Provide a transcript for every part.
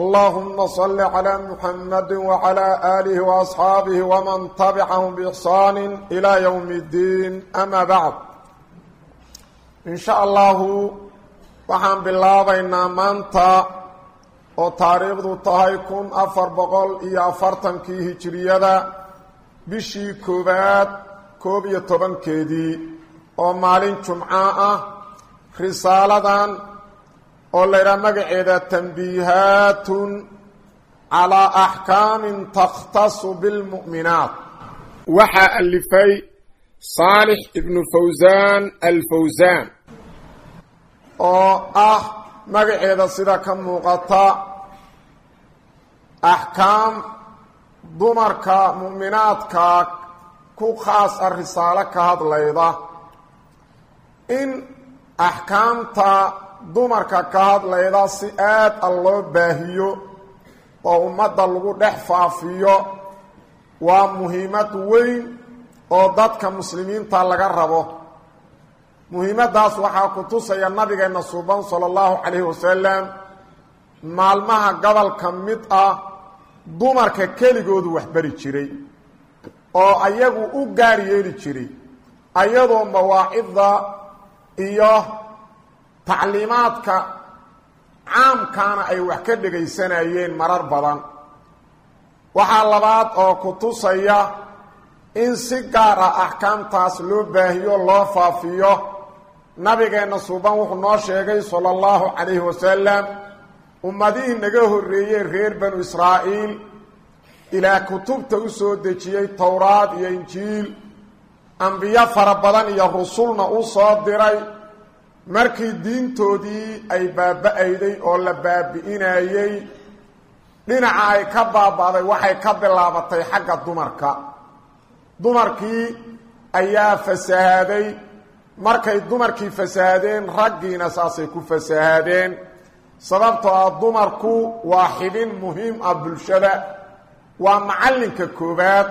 allahuma salli calaa muxamadi wacalaa aalihi waasxaabihi waman tabicahum biixsaani ilaa yowmi ddiin ama bacd in sha allahu waxaan bilaabaynaa maanta oo taariikhdu tahay kun afar boqol iyo afartankii hijiriyada bishii koowaad koob iyo tobankeedii oo maalin jumco ah risaaladan oo laydhaha magaceeda tanbiihaatun calaa axkaamin takhtasu bilmu'minaat. Waxaa alifay saalix ibnu fawsaan alfawsaan oo ah magaceeda sida ka muuqata axkaam dumarka mu'minaadka ku khaas ah risaalo ka hadlayda. In axkaamta dumarka ka hadlayda si aad a baahiyo oo ummadda lagu dhex faafiyo waa muhiimad weyn oo dadka muslimiinta laga rabo. Muhiimaddaas waxaa ku tusaya nabigeenna suuban sala allahu calayhi wasalam maalmaha gobolka mid ah dumarka keligoodu waxbari jiray oo ayagu u gaar yeeli jiray ayadoo mawaacidda iyo tacliimaadka caamkaana ay wax ka dhegaysanayeen marar badan. Waxaa labaad oo ku tusaya in si gaar ah axkaamtaas loo baahiyo loo faafiyo. Nabigeenna suuban wuxuu noo sheegay sala allahu calayhi wasalam ummadihii naga horreeyey reer banu israa'iil ilaa kutubta u soo dejiyey towraad iyo injiil. Ambiyo fara badan iyo rusulna u soo diray markii diintoodii ay baaba-ayday oo la baabi'inayey dhinaca ay ka baaba'day waxay ka bilaabatay xagga dumarka. Dumarkii ayaa fasahaaday markay dumarkii fasahaadeen raggiina saasay ku fasahaadeen sababtoo ah dumarku waa xibin muhiim ah bulshada. Waa macallinka koowaad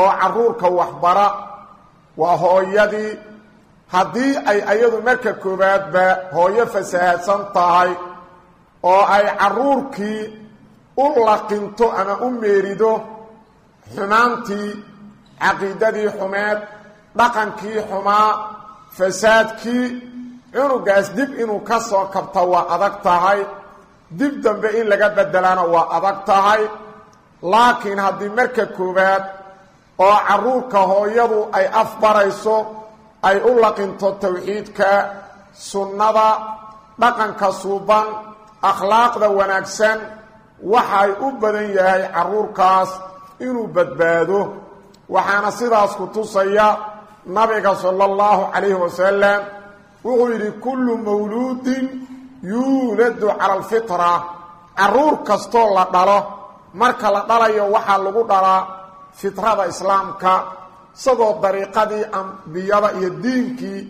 oo carruurka waxbara. Waa hooyadii haddii ay ayadu marka koowaadba hooyo fasahaadsan tahay oo ay carruurkii u laqinto ama u meerido xumaantii caqiidadii xumeed dhaqankii xumaa fasaadkii cunugaas dib inuu ka soo kabta waa adag tahay. Dib dambe in laga bedelaana waa adag tahay. Laakiin haddii marka koowaad oo carruurka hooyadu ay afbarayso ay u laqinto tawxiidka sunnada dhaqanka suuban akhlaaqda wanaagsan waxay u badan yahay carruurkaas inuu badbaado. Waxaana sidaas ku tusaya nabiga sala allahu calayhi wasalam wuxuu yidhi kullu mawluudin yuuladu cala alfitra. Carruur kastoo la dhalo marka la dhalayo waxaa lagu dhalaa fitrada islaamka isagoo dariiqadii ambiyada iyo diinkii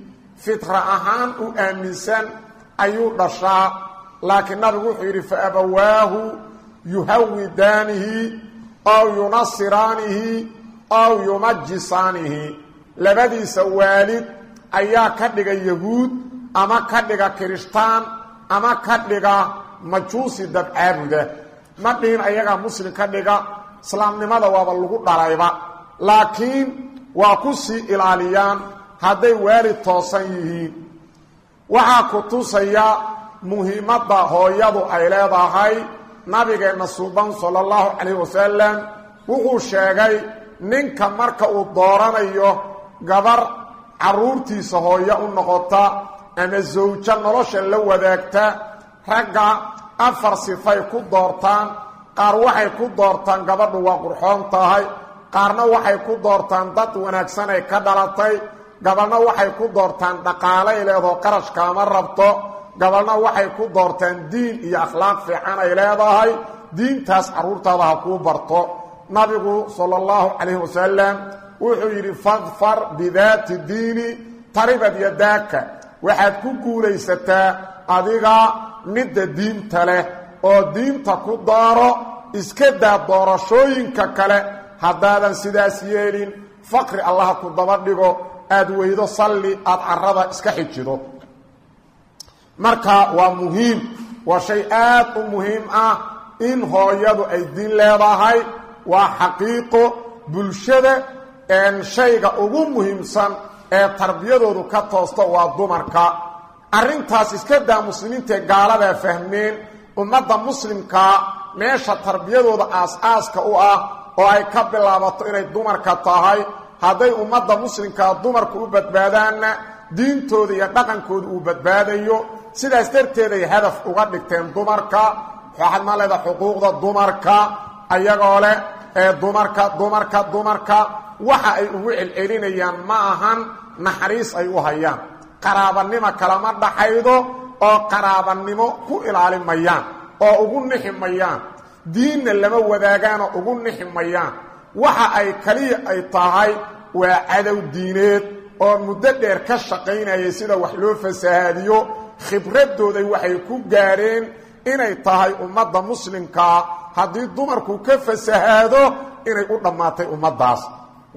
fitra ahaan u aaminsan ayuu dhashaa. Laakiin nabigu wuxuu yidhi fa abawaahu yuhawidaanihi aw yunasiraanihi aw yumajisaanihi labadiisa waalid ayaa ka dhiga yahuud ama ka dhiga kirishtaan ama ka dhiga majuusi dabcaabuda ma dhihin ayagaa muslim ka dhiga? Islaamnimada waaba lagu dhalayba. Laakiin waa ku sii ilaaliyaan hadday waalid toosan yihiin. Waxaa ku tusaya muhiimadda hooyadu ay leedahay. Nabigeenna suuban sala allahu calayhi wasalam wuxuu sheegay ninka marka uu dooranayo gabar carruurtiisa hooyo u noqota ama sawjo nolosha la wadaagta ragga afar sifay ku doortaan qaar waxay ku doortaan gabadhu waa qurxoon tahay qaarna waxay ku doortaan dad wanaagsan ay ka dhalatay. Gabalna waxay ku doortaan dhaqaalay leedoo qarashkaama rabto. Gabalna waxay ku doortaan diin iyo akhlaaq fiican ay leedahay. Diintaas carruurtaada ha kuu barto. Nabigu sala allahu calayhi wasalam wuxuu yidhi fadfar bidaati diini taribad yadaaka. Waxaad ku guulaysataa adiga midda diinta leh oo diinta ku dooro iska daa doorashooyinka kale haddaadan sidaas yeelin faqri allaha ku daba dhigo aada weydo salli aada carada iska xijido. Marka waa muhiim waa shay aad u muhiim ah in hooyadu ay diin leedahay. Waa xaqiiqo bulshada shayga ugu muhiimsan ee tarbiyadoodu ka toosto waa dumarka. Arrintaas iska daa muslimiintae gaaladaa fahmeen ummadda muslimkaa meesha tarbiyadooda aas-aaska u ah oo ay ka bilaabato inay dumarka tahay. Hadday ummadda muslimkaa dumarku u badbaadaanna diintooda iyo dhaqankooda uu badbaadayo. Sidaas darteeday hadaf uga dhigteen dumarka. Waxaad ma leeda xuquuqda dumarka ayagoo leh ee dumarka dumarka dumarka. Waxa ay ugu celcelinayaan ma ahan naxariis ay u hayaan. Qaraabanimo kalama dhaxaydo oo qaraabanimo ku ilaalin mayaan oo ugu nixi mayaan diinna lama wadaagaanoo ugu nixi mayaan. Waxa ay kaliya ay tahay waa cadow diineed oo muddo dheer ka shaqaynayay sida wax loo fasahaadiyo khibradooday waxay ku gaadheen inay tahay ummadda muslimkaa haddii dumarku ka fasahaado inay u dhammaatay ummaddaas.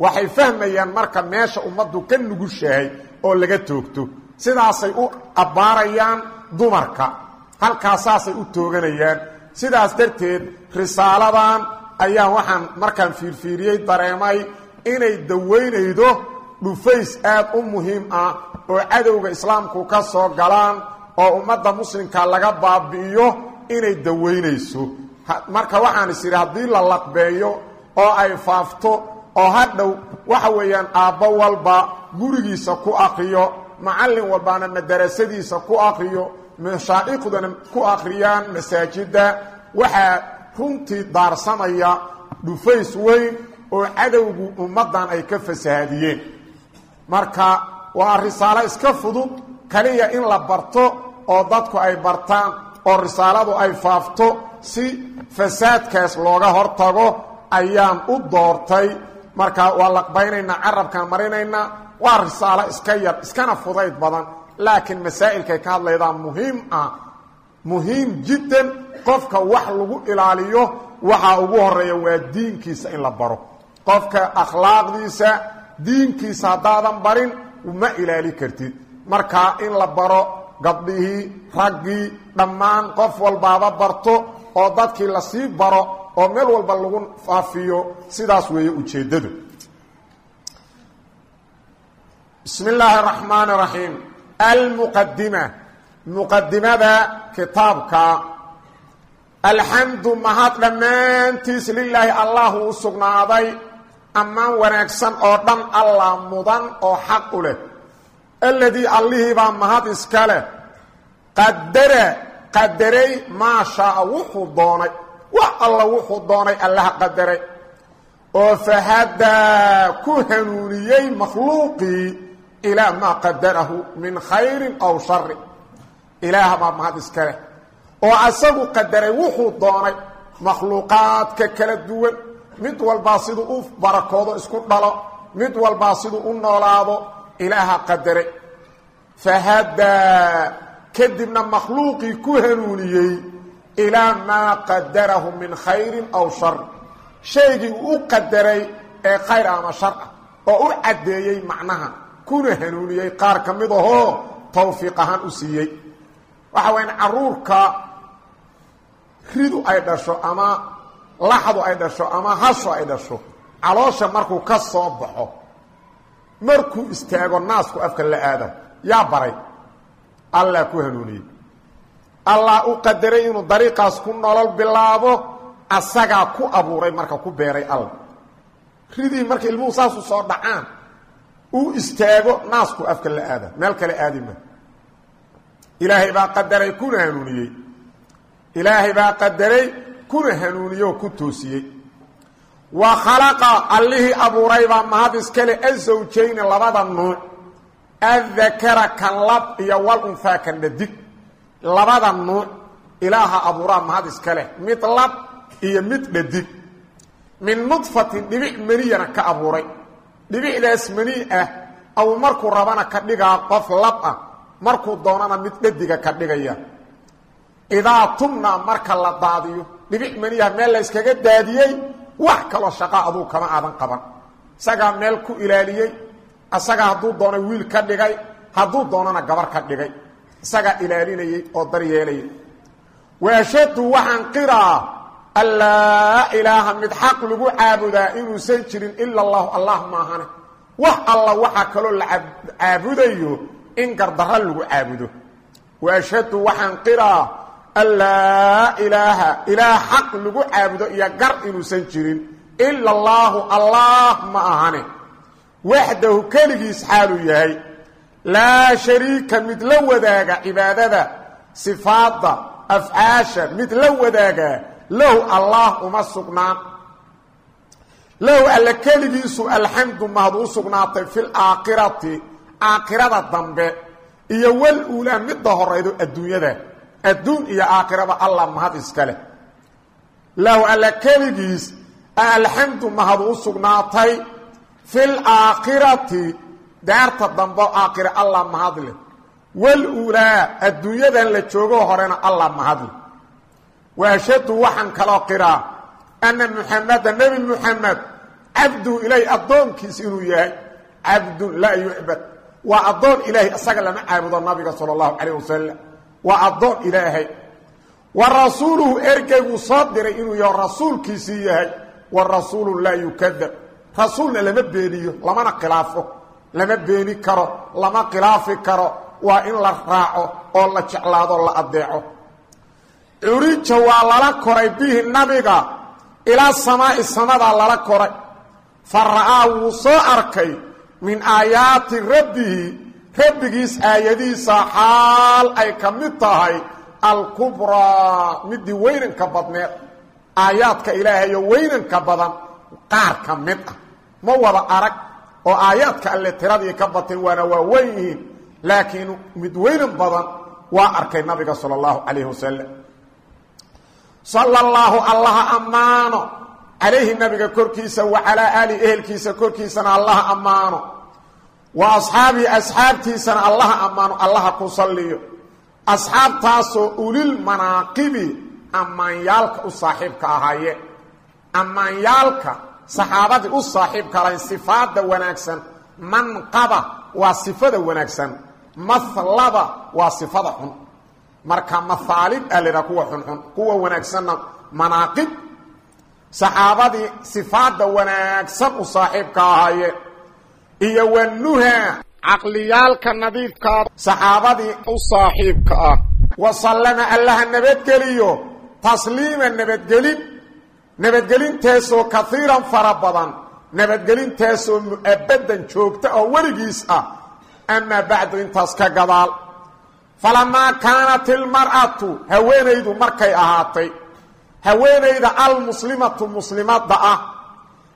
Waxay fahmayaan marka meesha ummaddu ka nugushahay oo laga toogto. Sidaasay u abbaarayaan dumarka. Halkaasaasay u tooganayaan sidaas darteed risaaladan ayaa waxaan markaan fiirfiiriyey dareemay inay dawaynaydo dhufays aad u muhiim ah oo cadowga islaamku ka soo galaan oo ummadda muslimka laga baabi'iyo inay dawaynayso marka waxaan is idhi haddii la laqbeeyo oo ay faafto oo hadhow waxa weeyaan aabbo walba gurigiisa ku akriyo macallin walbaana madarasadiisa ku akriyo mashaa'iqdana ku akhriyaan masaajidda. Waxaa runtii daarsamaya dhufays weyn oo cadowgu ummaddan ay ka fasahaadiyeen marka waa risaalo iska fudud kaliya in la barto oo dadku ay bartaan oo risaaladu ay faafto si fasaadkaas looga hortago ayaan u doortay. Marka waa laqbaynaynaa carabkaan marinaynaa waa risaalo iska yar iskana fudayd badan laakiin masaa'ilkay ka hadlaydaa muhiim ah muhiim jiddan qofka wax lagu ilaaliyo waxaa ugu horreeya waa diinkiisa in la baro. Qofka akhlaaqdiisa diinkiisa haddaadan barin ma ilaali kartid. Marka in la baro gabdhihii raggii dhammaan qof walbaaba barto oo dadkii la sii baro oo meel walba lagu faafiyo sidaas weeye ujeeddadu. Bismi illaahi araxmaan raxiim almuqadima muqadimada kitaabka alxamdu mahad dhammaantiis lilaahi allahu u sugnaaday ammaan wanaagsan oo dhan allah mudan oo xaq u leh alladii allihiibaa mahad iska leh qadara qadaray maa shaaa wuxuu doonay wax alla wuxuu doonay allaha qadaray oo fahadaa ku hanuuniyey makhluuqii ilaa maa qadarahu min khayrin aw shari ilaahbaa mahad iska leh oo asagu qadaray wuxuu doonay makhluuqaadka kala duwan mid walbaa siduu u barakoodo isku dhalo mid walbaa siduu u noolaado ilaaha qadaray fahadaa kadibna makhluuqii ku hanuuniyey ilaa maa qadarahu min khayrin aw shar shaygii uu u qadaray ee khayr ama shar oo u caddeeyey macnaha kuna hanuuniyey qaar ka mid ahoo ahaan u siiyey. Waxa waya caruurka ridu ay dhasho ama laxdu ay dhasho ama hasho ay dhasho caloosha markuu ka soo baxo markuu istaago naasku afka la aada yaa baray allah ku hanuuniyey. Allah u qadaray inuu dariiqaas ku nolol bilaabo asagaa ku abuuray marka ku beeray alla. Ridii marka ilmuhu saasu soo dhacaan uu istaago naasku afka la aada meel kale aadima ilaahay baa qadaray kuna hanuuniyey. Ilaahay baa qadaray kuna hanuuniyey oo ku toosiyey. Wa khalaqa allihii abuuraybaa mahad iskale azawjayni labada nuuc addakara kan lab iyo wal unhaa kan dhadig. Labada nuuc ilaaha abuuraa mahad iska leh mid lab iyo mid dhadig. Min nudfatin dhibic maniyana ka abuuray dhibicdaas mani ah aw markuu rabana ka dhigaa qof lab ah markuu doonana mid dhadiga ka dhigaya. Idaa tumna marka la daadiyo dhibic maniyaha meel la yskaga daadiyey wax kaloo shaqa aduu kama aadan qaban. Isagaa meel ku ilaaliyey isagaa hadduu doono wiil ka dhigay hadduu doonana gabar ka dhigay. Isagaa ilaalinayey oo daryeelayay waashadu waxaan qiraa an laa ilaaha mid xaq lagu caabudaa inuusan jirin ila allahu. Allah maahane wax alla waxaa kaloo la caabudayo in gardarro lagu caabudo. Waashadu waxaan qiraa an laa ilaaha ilaah xaq lagu caabudo iyo gar inuusan jirin ila allaahu allah ma ahane waxdahu keligiis xaaluu yahay. Laa shariika mid la wadaaga cibaadada sifaadda afcaasha mid la wadaagaa lahu allah uma sugnaan lahu alla keligiisu alxamdu mahad u sugnaatay fi laakhirati aakhirada dambe iyo wal uulaa midda horaydo adduunyada adduun iyo aakhiraba allah mahad iska leh. Lahu alla keligiis alxamdu mahad u sugnaatay fi laakhirati daarta dambe aakhire allah mahad leh. Wal uulaa adduunyadan la joogo horena allah mahad leh waashadu waxaan kaloo qiraa anna muxameda nebi muxamed cabduhu ilaahay addoonkiis inuu yahay cabdun laa yucbad. Waa addoon ilaahay isaga lama caabudo nabiga sala allahu calayh wasalam waa addoon ilaahay. Wa rasuuluhu ergeyguu soo diray inuu yaho rasuulkiisii yahay wa rasuulu laa yukadab. Rasuulna lama beeniyo lamana khilaafo lama beeni karo lama khilaafi karo. Waa in la raaco oo la jeclaado la addeeco curija waa lala koray bihi nabiga ilaa samaa'i samadaa lala koray. Fa ra'aa wuu soo arkay min aayaati rabbihi rabbigiis aayadiisa xaal ay ka mid tahay alkubraa midii weynanka badneed. Aayaadka ilaahayo weynanka badan qaar ka mid ah. Ma wada arag oo aayaadka alle tiradii ka bateen waana waa weyn yihiin laakiin mid weynan badan waa arkay nabiga sala allahu calayhi wasalam sala allaahu allaha ammaano. Calayhi nabiga korkiisa wa calaa aalihi ehelkiisa korkiisana allaha ammaano. Wa asxaabihi asxaabtiisana allaha ammaano. Allaha ku salliyo. Asxaabtaasoo ulil manaaqibi ammaanyaalka u saaxiibka ahaayeen ammaanyaalka saxaabadii u saaxiibka lahayn sifaadda wanaagsan. Manqaba waa sifada wanaagsan. Mahlaba waa sifada xun marka mahaalib aa la yidhaha kuwa xunxun kuwa wanaagsanna manaaqib saxaabadii sifaadda wanaagsan u saaxiibka ahaayeen iyo wanuha caqliyaalka nadiifkaa saxaabadii u saaxiibka ah. Wa sallama allaha nabadgeliyo tasliima nabadgelin nabadgelintaasoo kaiiran fara badan nabadgelintaasoo mu'abadan joogta oo weligiis ah. Amaa bacdu intaas ka gadaal falamaa kaanat ilmar'atu haweenaydu markay ahaatay haweenayda almuslimatu muslimadda ah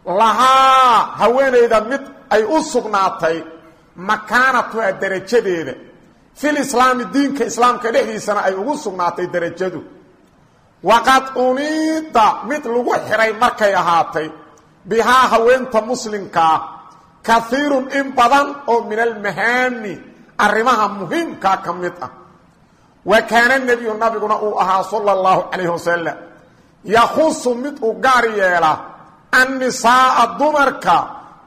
lahaa haweenayda mid ay u sugnaatay makaanatuha derajadeeda fil islaami diinka islaamka dhexdiisana ay ugu sugnaatay derajadu waqad uniida mid lagu xiray markay ahaatay bihaa haweenta muslimkaa kaiirun in badan oo min almahaami arrimaha muhiimkaa ka mid ah. Wa kaana nebiyu nabiguna uu ahaa sala allahu calayhi wasalam yakhusu mid u gaar yeela annisaa'a dumarka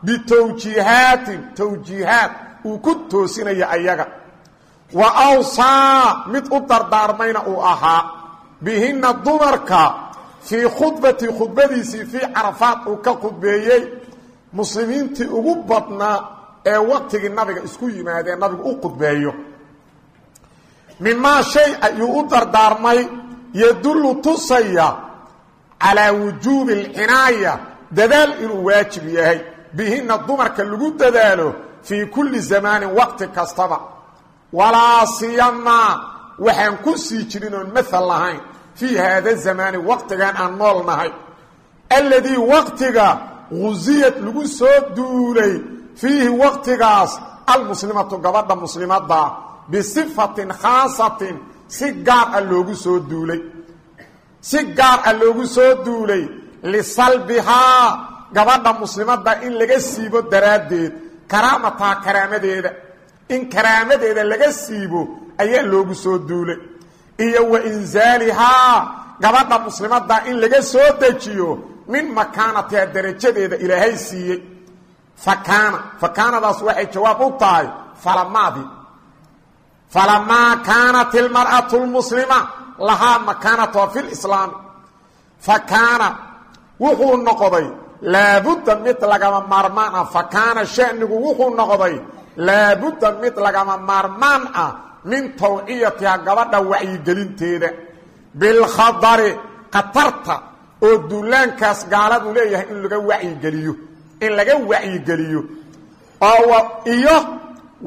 bitawjiihaatin tawjiihaad uu ku toosinaya ayaga. Wa awsaa mid u dardaarmayna uu ahaa. Bihinna dumarka fii khudbati khudbadiisii fii carafaad uu ka khudbeeyey. Muslimiintii ugu badnaa ee waqtigii nabiga isku yimaadeen nabigu u khudbeeyo. Mimaa shay ayuu u dardaarmay yadullu tusaya calaa wujuubi alcinaaya dadaal inuu waajib yahay. Bihinna dumarka lagu dadaalo fii kulli zamaanin waqti kastaba. Walaa siyamaa. Waxaan ku sii jirin oon maal lahayn. Fii haada zamaani waqtigan aan nool nahay. Alladii waqtiga gusiyad lagu soo duulay fiihi waqtigaas almuslimatu gabadha muslimadda bisifatin khaasatin si gaar ah loogu soo duulay. Si gaar ah loogu soo duulay lisalbihaa gabadha muslimadda in laga siibo daraaddeed karaamataha karaamadeeda. In karaamadeeda laga siibo ayaa loogu soo duulay. Iyo wa insaalihaa gabadha muslimadda in laga soo dejiyo min makaanatiha darajadeeda ilaahay siiyey fakaana fakaanadaas waxay jawaab u tahay falamaadii falamaa kaanat ilmar'atu lmuslima lahaa makaanatuha fi lislaami fa kaana wuxuu noqday laabudda mid lagama maarmaan ah. Fa kaana shanigu wuxuu noqday laabudda mid lagama maarmaan ah min tawciyatiha gabadha wacyigelinteeda. Bilkhadari khatarta oo duulaankaas gaaladu leeyahay in laga wacyigeliyo in laga wacyigeliyo iyo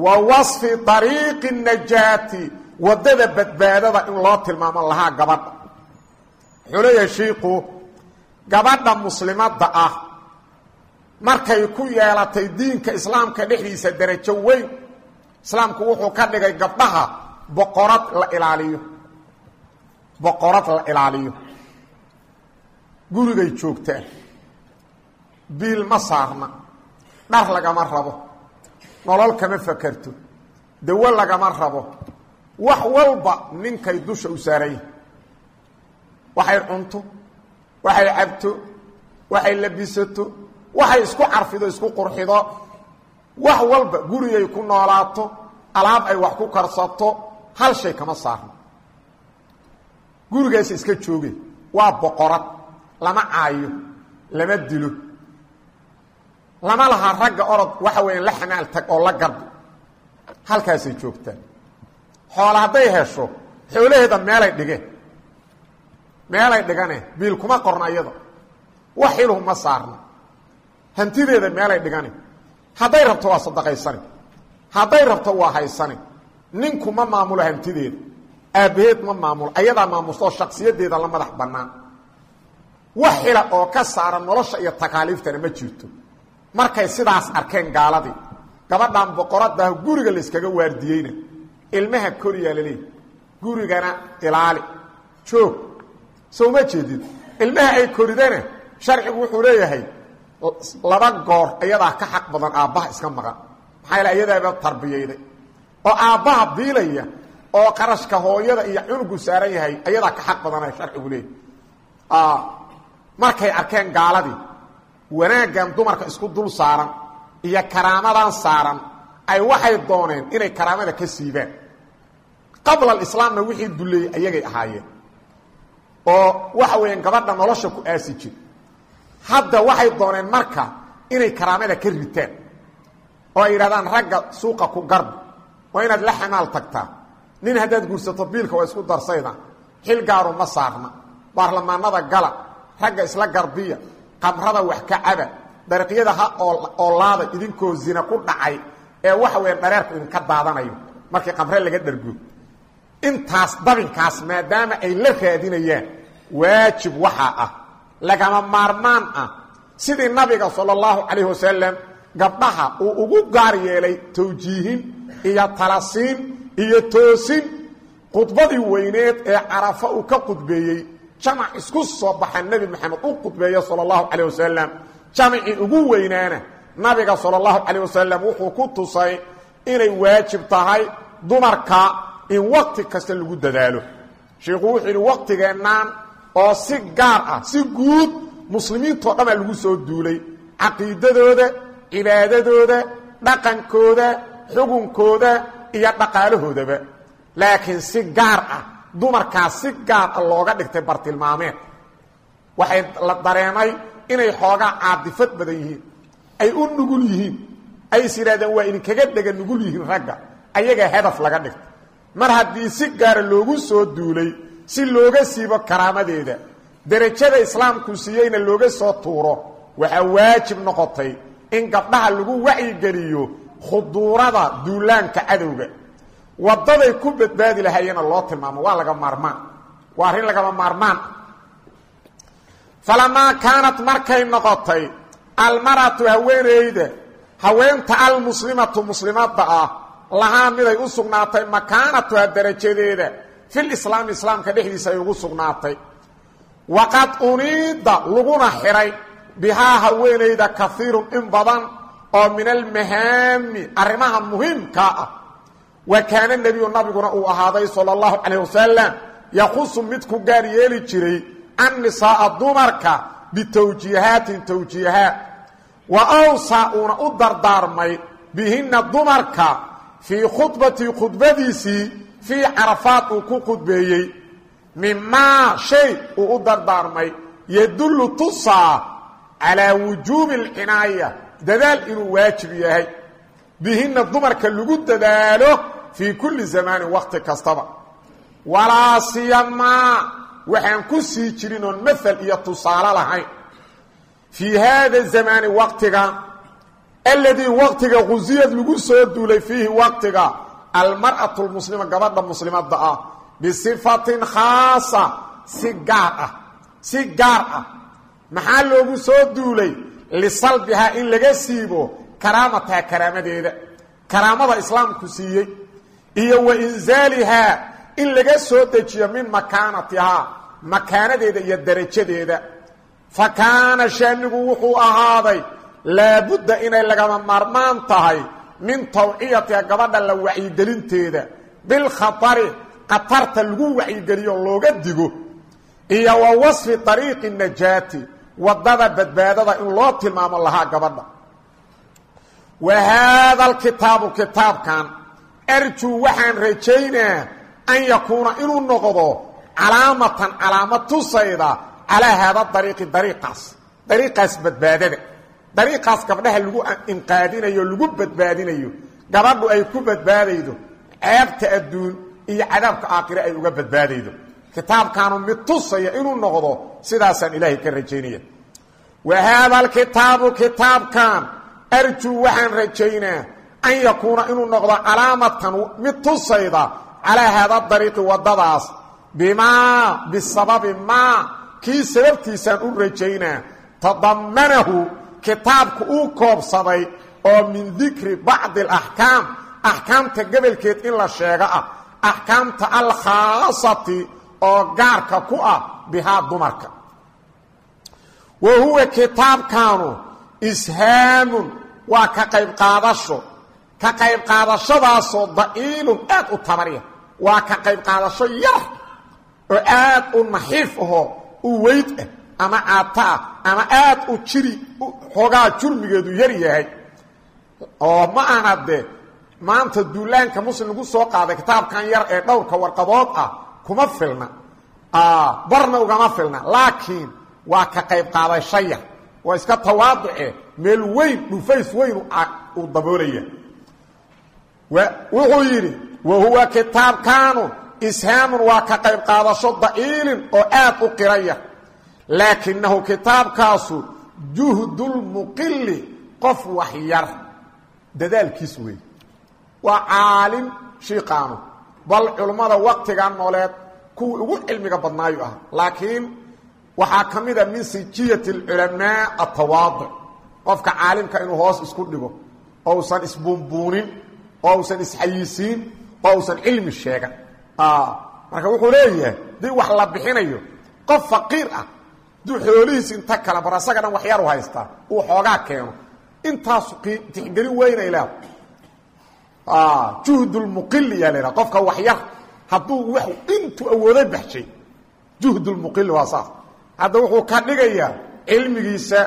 wa wasfi ariiqi najaati waddada badbaadada in loo tilmaamo lahaa gabadha. Wuxuu leeyahay gabadha muslimadda ah markay ku yeelatay diinka islaamka dhexdiisa darajo weyn islaamku wuxuu ka dhigay gabdhaha boqorad la ilaaliyo boqorad la ilaaliyo. Gurigay joogtaan biil ma saarna. Dhar lagama rabo. Nolol kama fakerto dawo lagama rabo. Wax walba ninkay dusha u saaranya waxay cunto waxay cabto waxay labisato waxay isku carfido isku qurxido. Wax walba gurigay ku noolaato alaab ay wax ku karsato hal shay kama saarno gurigaas iska jooge. Waa boqorad. Lama caayo. Lama dilo lama laha ragga orod waxa weya la xamaal tag oo la garbi halkaasay joogtaan. Xoola hadday hesho xoolaheeda meelay dhigeen. Meelay dhigane biil kuma qorna iyada wax xiluhu ma saarna. Hantideeda meelay dhigane. Hadday rabto waa sadaqaysani hadday rabto waa haysani ninku ma maamulo hantideeda. Aabbaheed ma maamulo. Ayadaa maamusto shaksiyadeeda la madax bannaan. Wax xila oo ka saaran nolosha iyo takaaliiftana ma jirto markay sidaas arkeen gaaladii gabadhan boqoraddah guriga layskaga waardiyeyna ilmaha koriyaa laleeyahy gurigana ilaali. Joog. Soo ma jeedid ilmaha ay koridana sharcigu wuxuu leeyahay laba goor ayadaa ka xaq badan aabbaha iska maqan maxaa yaele ayadaaba tarbiyeyday oo aabbaha biilaya oo qarashka hooyada iyo cunugu saaran yahay ayadaa ka xaq badana sharcigu leeyahy markay arkeen gaaladii wanaaggan dumarka isku dul saaran iyo karaamadan saaran ay waxay dooneen inay karaamada ka siibaan. Qabla alislaamna wixii duleeyey ayagay ahaayeen. Oo waxa weeyaan gabadha nolosha ku aasi jir. Hadda waxay dooneen marka inay karaamada ka ritaan. Oo ay yidhahdaan ragga suuqa ku garbi waa inaad la xamaal tagtaa. Nin haddaad guursato biilka waa isku darsayda. Xil gaaru ma saarna. Baarlamaanada gala. Ragga isla garbiya qamrada wax ka caba dariiqyada ha oolaada idinkoo zina ku dhacay ee waxa weya dhareerku idinka daadanayo markii qamre laga dhargo. Intaas dabinkaas maadaama ay la raadinayaan waajib waxaa ah lagama maarmaan ah sidii nabiga sala allahu calayhi wasalam gabdhaha uu ugu gaar yeelay tawjiihin iyo talasiin iyo toosin khudbadii weyneed ee carafa uu ka khudbeeyey jamac isku soo baxa nebi maxamed u khudbeeya sala allahu calayh wasalam jamacii ugu weynaana nabiga sala allahu calayh wasalam wuxuu ku tusay inay waajib tahay dumarka in waqti kasta lagu dadaalo. Sheikhu wuxuu yidhi waqtigeennaan oo si gaar ah si guud muslimiintao dhanaa lagu soo duulay. Caqiidadooda cibaadadooda dhaqankooda xugunkooda iyo dhaqaalahoodaba laakiin si gaar ah dumarkaas si gaar ah looga dhigtay bartilmaameed waxay la dareemay inay xoogaa caadifad badan yihiin. Ay u nugul yihiin. Ay is yidhahdeen waa idinkaga dhega nugul yihiin ragga. Ayagaa hadaf laga dhigtay. Mar haddii si gaara loogu soo duulay si looga siibo karaamadeeda derajada islaamku siiyeyna looga soo tuuro waxaa waajib noqotay in gabdhaha lagu wacyigeliyo khuduurada duulaanka cadowga waddaday ku badbaadi lahaayena loo tilmaamo waa laga maarmaan. Waa arrin lagama maarmaan. Falamaa kaanat markay noqotay almaratu haweeneyda haweenta almuslimatu muslimadda ah lahaa miday u sugnaatay makaanatuha darajadeeda. Fil islaami islaamka dhexdiisa ay ugu sugnaatay. Waqad uniida laguna xiray bihaa haweenayda kaiirun in badan oo min almahaami arrimaha muhiimkaa ah wa kaana nebiyu nabiguna uu ahaaday sala allahu calayh wasalam yaqusu mid ku gaar yeeli jiray annisaa'a dumarka bitawjiihaatin tawjiihaat wa awsaa uuna u dardaarmay bihinna dumarka fii khudbatii khudbadiisii fii carafaad uu ku khudbeeyey. Mimaa shay uu u dardaarmay yadullu tusaa calaa wujuubi alcinaaya dadaal inuu waajib yahay. Bihinna dumarka lagu dadaalo fii kulli zamaanin wakhti kastaba. Walaa siyamaa waxaan ku sii jirin oon maal iyo tusaale lahayn. Fii haada zamaani waqtiga aladii waqtiga qusiyad lagu soo duulay fiihi waqtiga almar'atu lmuslima gabadha muslimadda ah bisifatin khaasa si gaar ah si gaar ah. Maxaa loogu soo duulay? Lisalbihaa in laga siibo karaamataha karaamadeeda. Karaamada iyo wa insaalihaa in laga soo dejiyo min makaanatihaa makaanadeeda iyo darajadeeda. Fa kaana shaanigu wuxuu ahaaday laabudda inay lagama maarmaan tahay min tawciyatiha gabadha la wacyigelinteeda bilkhatari khatarta lagu wacyigeliyo looga digo iyo wa wasfi ariiqi najaati waddada badbaadada in loo tilmaamo lahaa gabadha. Wa haada alkitaabu kitaabkan arjuu waxaan rajaynaa an yakuuna inuu noqdo calaamatan calaamad tusayda calaa haada dariiqi dariiqaas dariiqaas badbaadada. Dariiqaas gabdhaha lagu inqaadinayo lagu badbaadinayo gabadhu ay ku badbaadaydo ceebta adduun iyo cadaabka aakhire ay uga badbaadaydo. Kitaabkaanu mid tusaya inuu noqdo sidaasaan ilaahay ka rajaynaya wa haada alkitaabu kitaabkan arjuu waxaan rajaynaa an yakuuna inuu noqdo calaamatan mid tusayda calaa haada dariiqi waddadaas. Bimaa bisababi maa kii sababtiisaan u rajaynaa tadammanahu kitaabku uu koobsaday oo min dikri bacdi alaxkaam axkaamta gobolkeed in la sheego ah axkaamta alkhaasati oo gaarka ku ah bihaa dumarka. Wa huwa kitaabkaanu ishaamun waa ka qayb qaadasho ka qayb qaadashadaasoo da'iilun aad u tabarya waa ka qayb qaadasho yar oo aad u naxiif ahoo u weyd ah ama caata ah ama aad u jiri xoogaa jurmigeedu yar yahay. Oo ma ana de maanta duulaanka muslim lagu soo qaaday kitaabkan yar ee dhowrka warqadood ah kuma filna. Barna ugama filna. Laakiin waa ka qayb qaadasho yar. Waa iska tawaaduce meel weyn dhufays weyn uu daboolaya wuxuu yidhi wa huwa kitaabkaanu ishaamun waa ka qayb qaadasho da'iilin oo aad u qiraya. Laakinahu kitaabkaasu juhdulmuqili qof wax yar. Dadaalkiis wey waa caalim shiiqaanu. Bal culummada waqtigan nooleed kuwii ugu cilmiga badnaayu ah. Laakiin waxaa ka mid a min sijiyati alculamaa atawaaduc qofka caalimka inuu hoos isku dhigo oo usan isbuunbuunin oo usan isxayisiin oo usan cilmi sheegan. Marka wuxuu leeyahay dii wax la bixinayo qof faqiir ah duu xoolihiis inta kala bar asaga dhan waxyar u haystaa uu xoogaa keeno. Intaasu tixgelin weynay leeda juhdulmuqili yaa laha qofka waxyar hadduu w intuu awooday baxshay. Juhdulmuqili waa saas. Hadda wuxuu ka dhigayaa cilmigiisa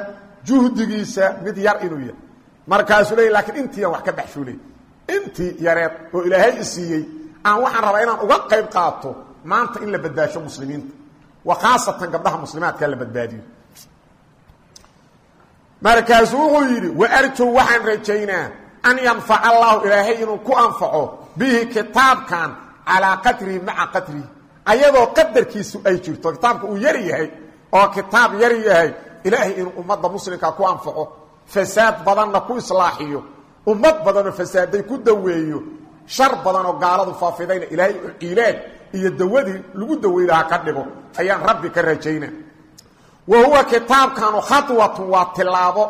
juhdigiisa mid yar inuu yahay. Markaasuu leey lakiin intiiaan wax ka baxshuu leey intii yareed oo ilaahay i siiyey aan waxaan rabaa inaan uga qayb qaato maanta in la badbaasho muslimiinta. Wa khaasatan gabdhaha muslimaadka la badbaadiyo. Markaasuu wuxuu yidhi waarjow waxaan rajaynaa an yanfaca allahu ilaahay inuu ku anfaco bihi kitaabkan calaa qadrihi maca qadrihi ayadoo qadarkiisu ay jirto kitaabka uu yar yahay oo kitaab yar yahay ilaahay inuu ummadda muslimka ku anfaco fasaad badanna ku islaaxiyo ummad badanoo fasaaday ku daweeyo shar badanoo gaaladu faafidayna ilaahay ciilaad iyo dawadii lagu lahaa ka dhigo ayaan rabbi ka rajayna. Wa huwa kitaabkanu khadwatun waa tilaabo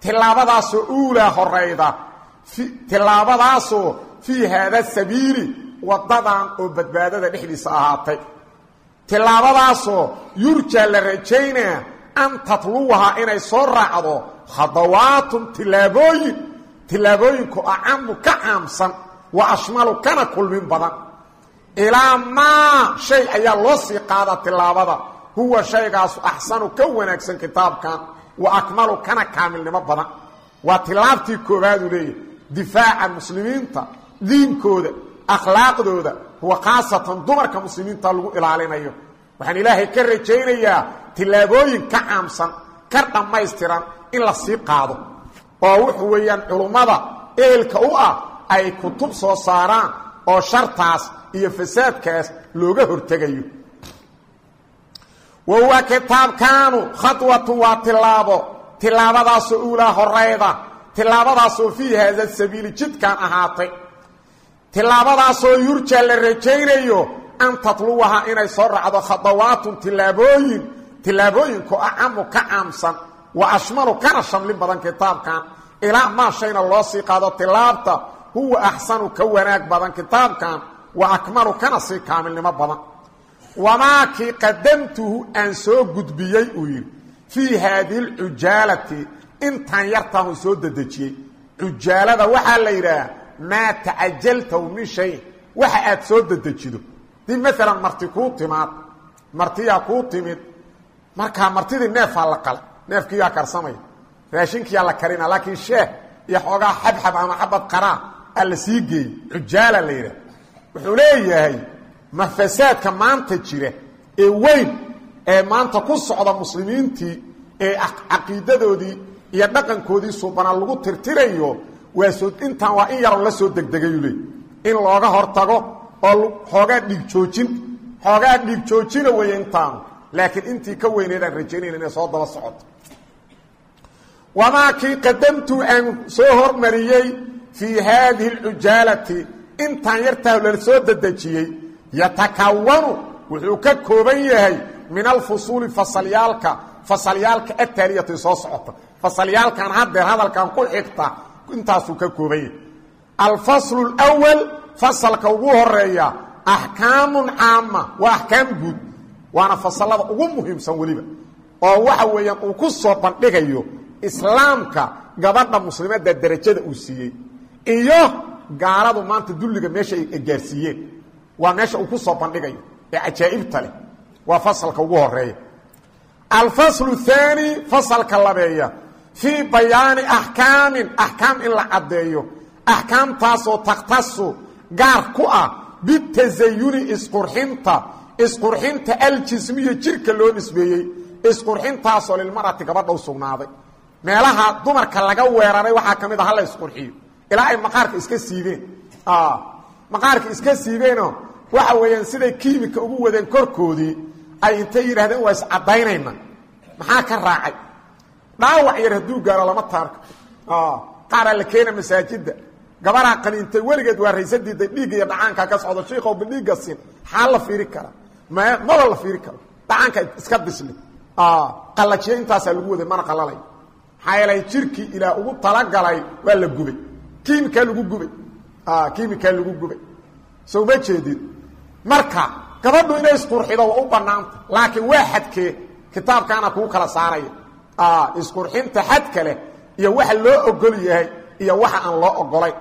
tilaabadaasoo uulaa horayda tilaabadaasoo fii haada sabiili wadadan oo badbaadada dhexdiisa ahaatay. Tilaabadaasoo yurjaa la rajaynaa an tatluwaha inay soo raacdo khadawaatun tilaabooyin tilaabooyinku acamu ka caamsan wa ashmalu kana kulmin badan. Ilaa maa shay ayaa loo sii qaadaa tilaabada. Huwa shaygaasu axsanu ka wanaagsan kitaabkan wa akmalu kana kaamilnimo badan. Waa tilaabtii koobaaduu leeyahay difaaca muslimiinta diinkooda akhlaaqdooda huwa khaasatan dumarka muslimiinta lagu ilaalinayo. Waxaan ilaahay ka rajaynayaa tilaabooyin ka caamsan ka dhammaystiran in la sii qaado oo wuxuu weeyaan culummada ehelka u ah ay kutub soo saaraan oo shartaas iyo fasaadkaas looga hortegayo. Wa huwa kitaabkaanu khadwatu waa tilaabo tilaabadaasoo uulaa horayda tilaabadaasoo fii haada sabiili jidkan ahaatay. Tilaabadaasoo yurja la rajaynayo an tatluwaha inay soo raacdo khadawaatun tilaabooyin tilaabooyinku acamu ka caamsan wa ashmalu kana shamlin badan kitaabkan. Ilaa maa shayna loo sii qaado tilaabta huwa axsanu ka wanaag badan kitaabkan. Wa akmalu kana sii kaamilnimo badan. Wamaa kii qadamtuhu aan soo gudbiyey uu yidhi fii haadihi lcujaalati intaan yartaahun soo dedejiyey. Cujaalada waxaa la yidhaah maa tacajaltahu min shayin waxa aad soo dedejido. Dii maalan marti kuu la qalay neefkiiyaa karsamaya raashinkiyaa la karina laakiin sheeh iyo xoogaa xabxab ama xabad qaraa aa la sii yidhaah wuxuu leeyahay ma fasaadka maanta jira ee weyn ee maanta ku socda muslimiintii ee caqiidadoodii iyo dhaqankoodii suubana lagu tirtirayo waa soo intaan waa in yaron la soo degdegayuu leey in looga hortago oo xoogaa dhiig joojin xoogaa dhiig joojina weeye intaanu laakiin intii ka weyneedaan rajaynayna soo daba socoto wamaa kii qadamtu aan soo hormariyey fii haadihi alcujaalati intaan yartaa la soo dedejiyey yatakawanu wuxuu ka kooban yahay min alfusuuli fasalyaalka fasalyaalka ataaliyati soo socota fasalyaalkan haddeer hadalkan ku xigta intaasuu ka kooban yahay alfaslu اlأwal fasalka ugu horreeya axkaamun caama waa axkaam guud waana fasalada ugu muhiimsan weliba oo waxa weeyaan uu ku soo bandhigayo islaamka gabadha muslimada darajada uu siiyey. Iyo gaaladu maanta dulliga meesha ay gaarsiiyeen. Waa meesha uu ku soo bandhigayo ee cajaa'ibta leh. Waa fasalka ugu horreeya alfaslu thani fasalka labeeya. Fii bayaani axkaamin axkaam in la caddeeyo. Axkaamtaasoo takhtasu gaar ku ah bitasayuni isqurxinta. Isqurxinta aljismiya jirka loo nisbeeyey. Isqurxintaasoo lilmarati gabadha u sugnaaday meelaha dumarka laga weeraray waxaa ka mid a hala isqurxiyo. Ilaa ay maqaarka iska siibeen. Maqaarka iska siibeenoo waxa weeyaan siday kiimika ugu wadeen korkoodii ay intay yidhahdeen waa iscadaynayna maxaa ka raacay? Dhaawac yar hadduu gaaro lama taarka qaaraa la keena masaajidda. Gabaraa qaniintay weligeed waa raysadiiday dhiigga iyo dhacaankaa ka socdo. Shiikow bidhiigga sin maxaa la fiiri karaa m maba la fiiri karo. Dhacaanka iska bisli. Qallajiyo intaasaa lagu waday mana qalalay maxaa yeelay jirkii ilaa ugu talagalay waa la gubay. Kiimikaa lagu gubay. Kiimikaa lagu gubay. Soo ma jeedid marka gabadhu inay isqurxido waa u banaanta laakiin waa xadkee kitaabkaana kuu kala saaraya. Isqurxinta xadka leh iyo waxa loo ogol yahay iyo waxa aan loo ogolayn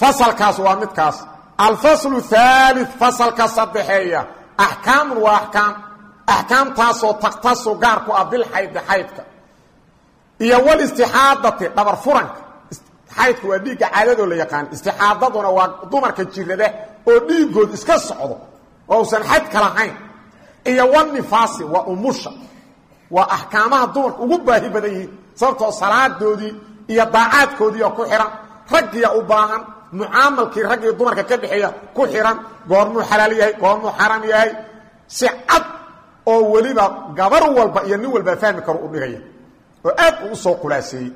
fasalkaas waa midkaas. Alfaslu haali fasalka saddexeeya. Axkaamun waa axkaam. Axkaamtaasoo takhtasu gaar ku ah bilxaydi xaydka iyo walistixaadati dhabar furanka xaydka waa dhiigga caadadoo la yaqaan. Istixaadaduna waa dumarka jirada oo dhiigood iska socdo oo usan xadka lahayn iyo wanifaasi waa umusha. Waa axkaamaha dumarka ugu baahi badan yihiin sababtoo salaadoodii iyo daacaadkoodiioo ku xihan raggiya u baahan mucaamalkii raggii dumarka ka dhexeeya ku xihan goormuu xalaal yahay goormuu xaram yahay. Si cad oo weliba gabar walba iyo nin walba fahmi karo u dhigaya oo aad uu u soo khulaaseeyey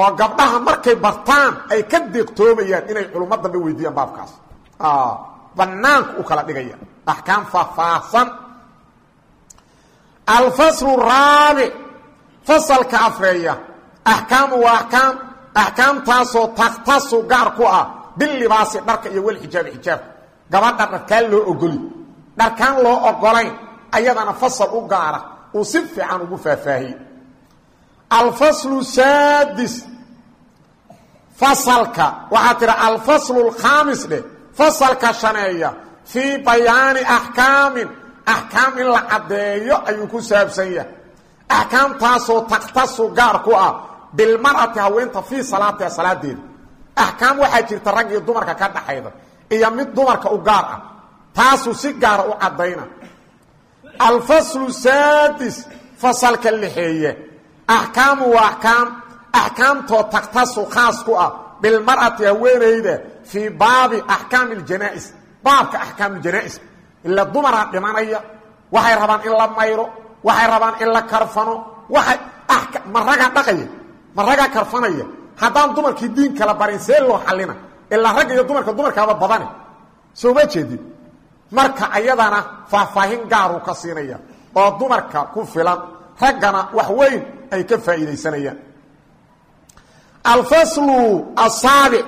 oo gabdhaha markay bartaan ay ka deeqtoomayaan inay culummo dambe weydiiyaan baabkaas. Banaanku u kala dhigaya. Axkaam faahfaahsan. Alfaslu raabic fasalka afreeya. Axkaamu waa akaam axkaamtaasoo takhtasu gaar ku ah bilibaasi dharka iyo walxijaabi xijaabka gabadha dharkaan loo ogoli. Dharkaan loo ogolayn. Ayadana fasal u gaara uu si fiican ugu faahfaahiyey alfaslu saadis. Fasalka waxaa tidha alfaslu lkhaamis dheh fasalka shaneeya fii bayaani axkaamin. Axkaam in la caddeeyo ayuu ku saabsan yahay. Axkaamtaasoo takhtasu gaar ku ah bilmar'ati haweenta fii salaatiha salaadeeda axkaam waxaa jirta rag iyo dumarka ka dhaxayda iyo mid dumarka u gaar ah taasuu si gaara u caddayna alfaslu saadis fasalka lixeeye axkaamu waa akaam axkaamtoo takhtasu khaas ku ah bilmar'ati haweenayda fii baabi axkaami اljanaa'is baabka axkaam اljanaa'is ila dumaraa dhimanaya waxay rabaan in la mayro waxay rabaan in la karfano waay ma ragaa dhaqaya ma ragaa karfanaya haddaan dumarkii diin kala barin see loo xallina ilaa ragga iyo dumarka dumarkaaba badane soo ma jeedin marka ayadana faahfaahin gaaruu ka siinaya oo dumarka ku filan raggana wax weyn ay ka faa'iidaysanayaan. Alfaslu asaabic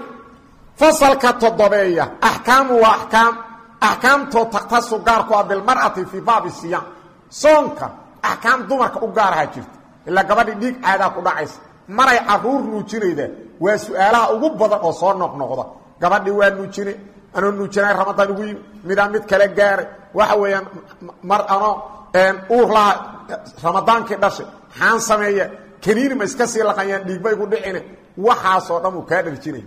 fasalka toddobeeya axkaamu waa akaam axkaamtoo takhtasu gaar ku ah bilmar'ati fii baabi siyaam soonka axkaam dumarka u gaaraha jirta ilaa gabadhii dhiig caadaa ku dhacaysa. Maray carruur nuujinayda waa su'aalaha ugu badan oo soo noqnoqda. Gabadhii waa nuujine anoo nuujinay ramadaan ugu yimi midaa mid kale gaaray. Waxa weeyaan mar anoo uur laha ramadaankii dhashay. Xaan sameeya kaniini ma iska sii laqayaan dhiigbay gu dhicine. Waxaasoo dhan uu kaa dharjinaya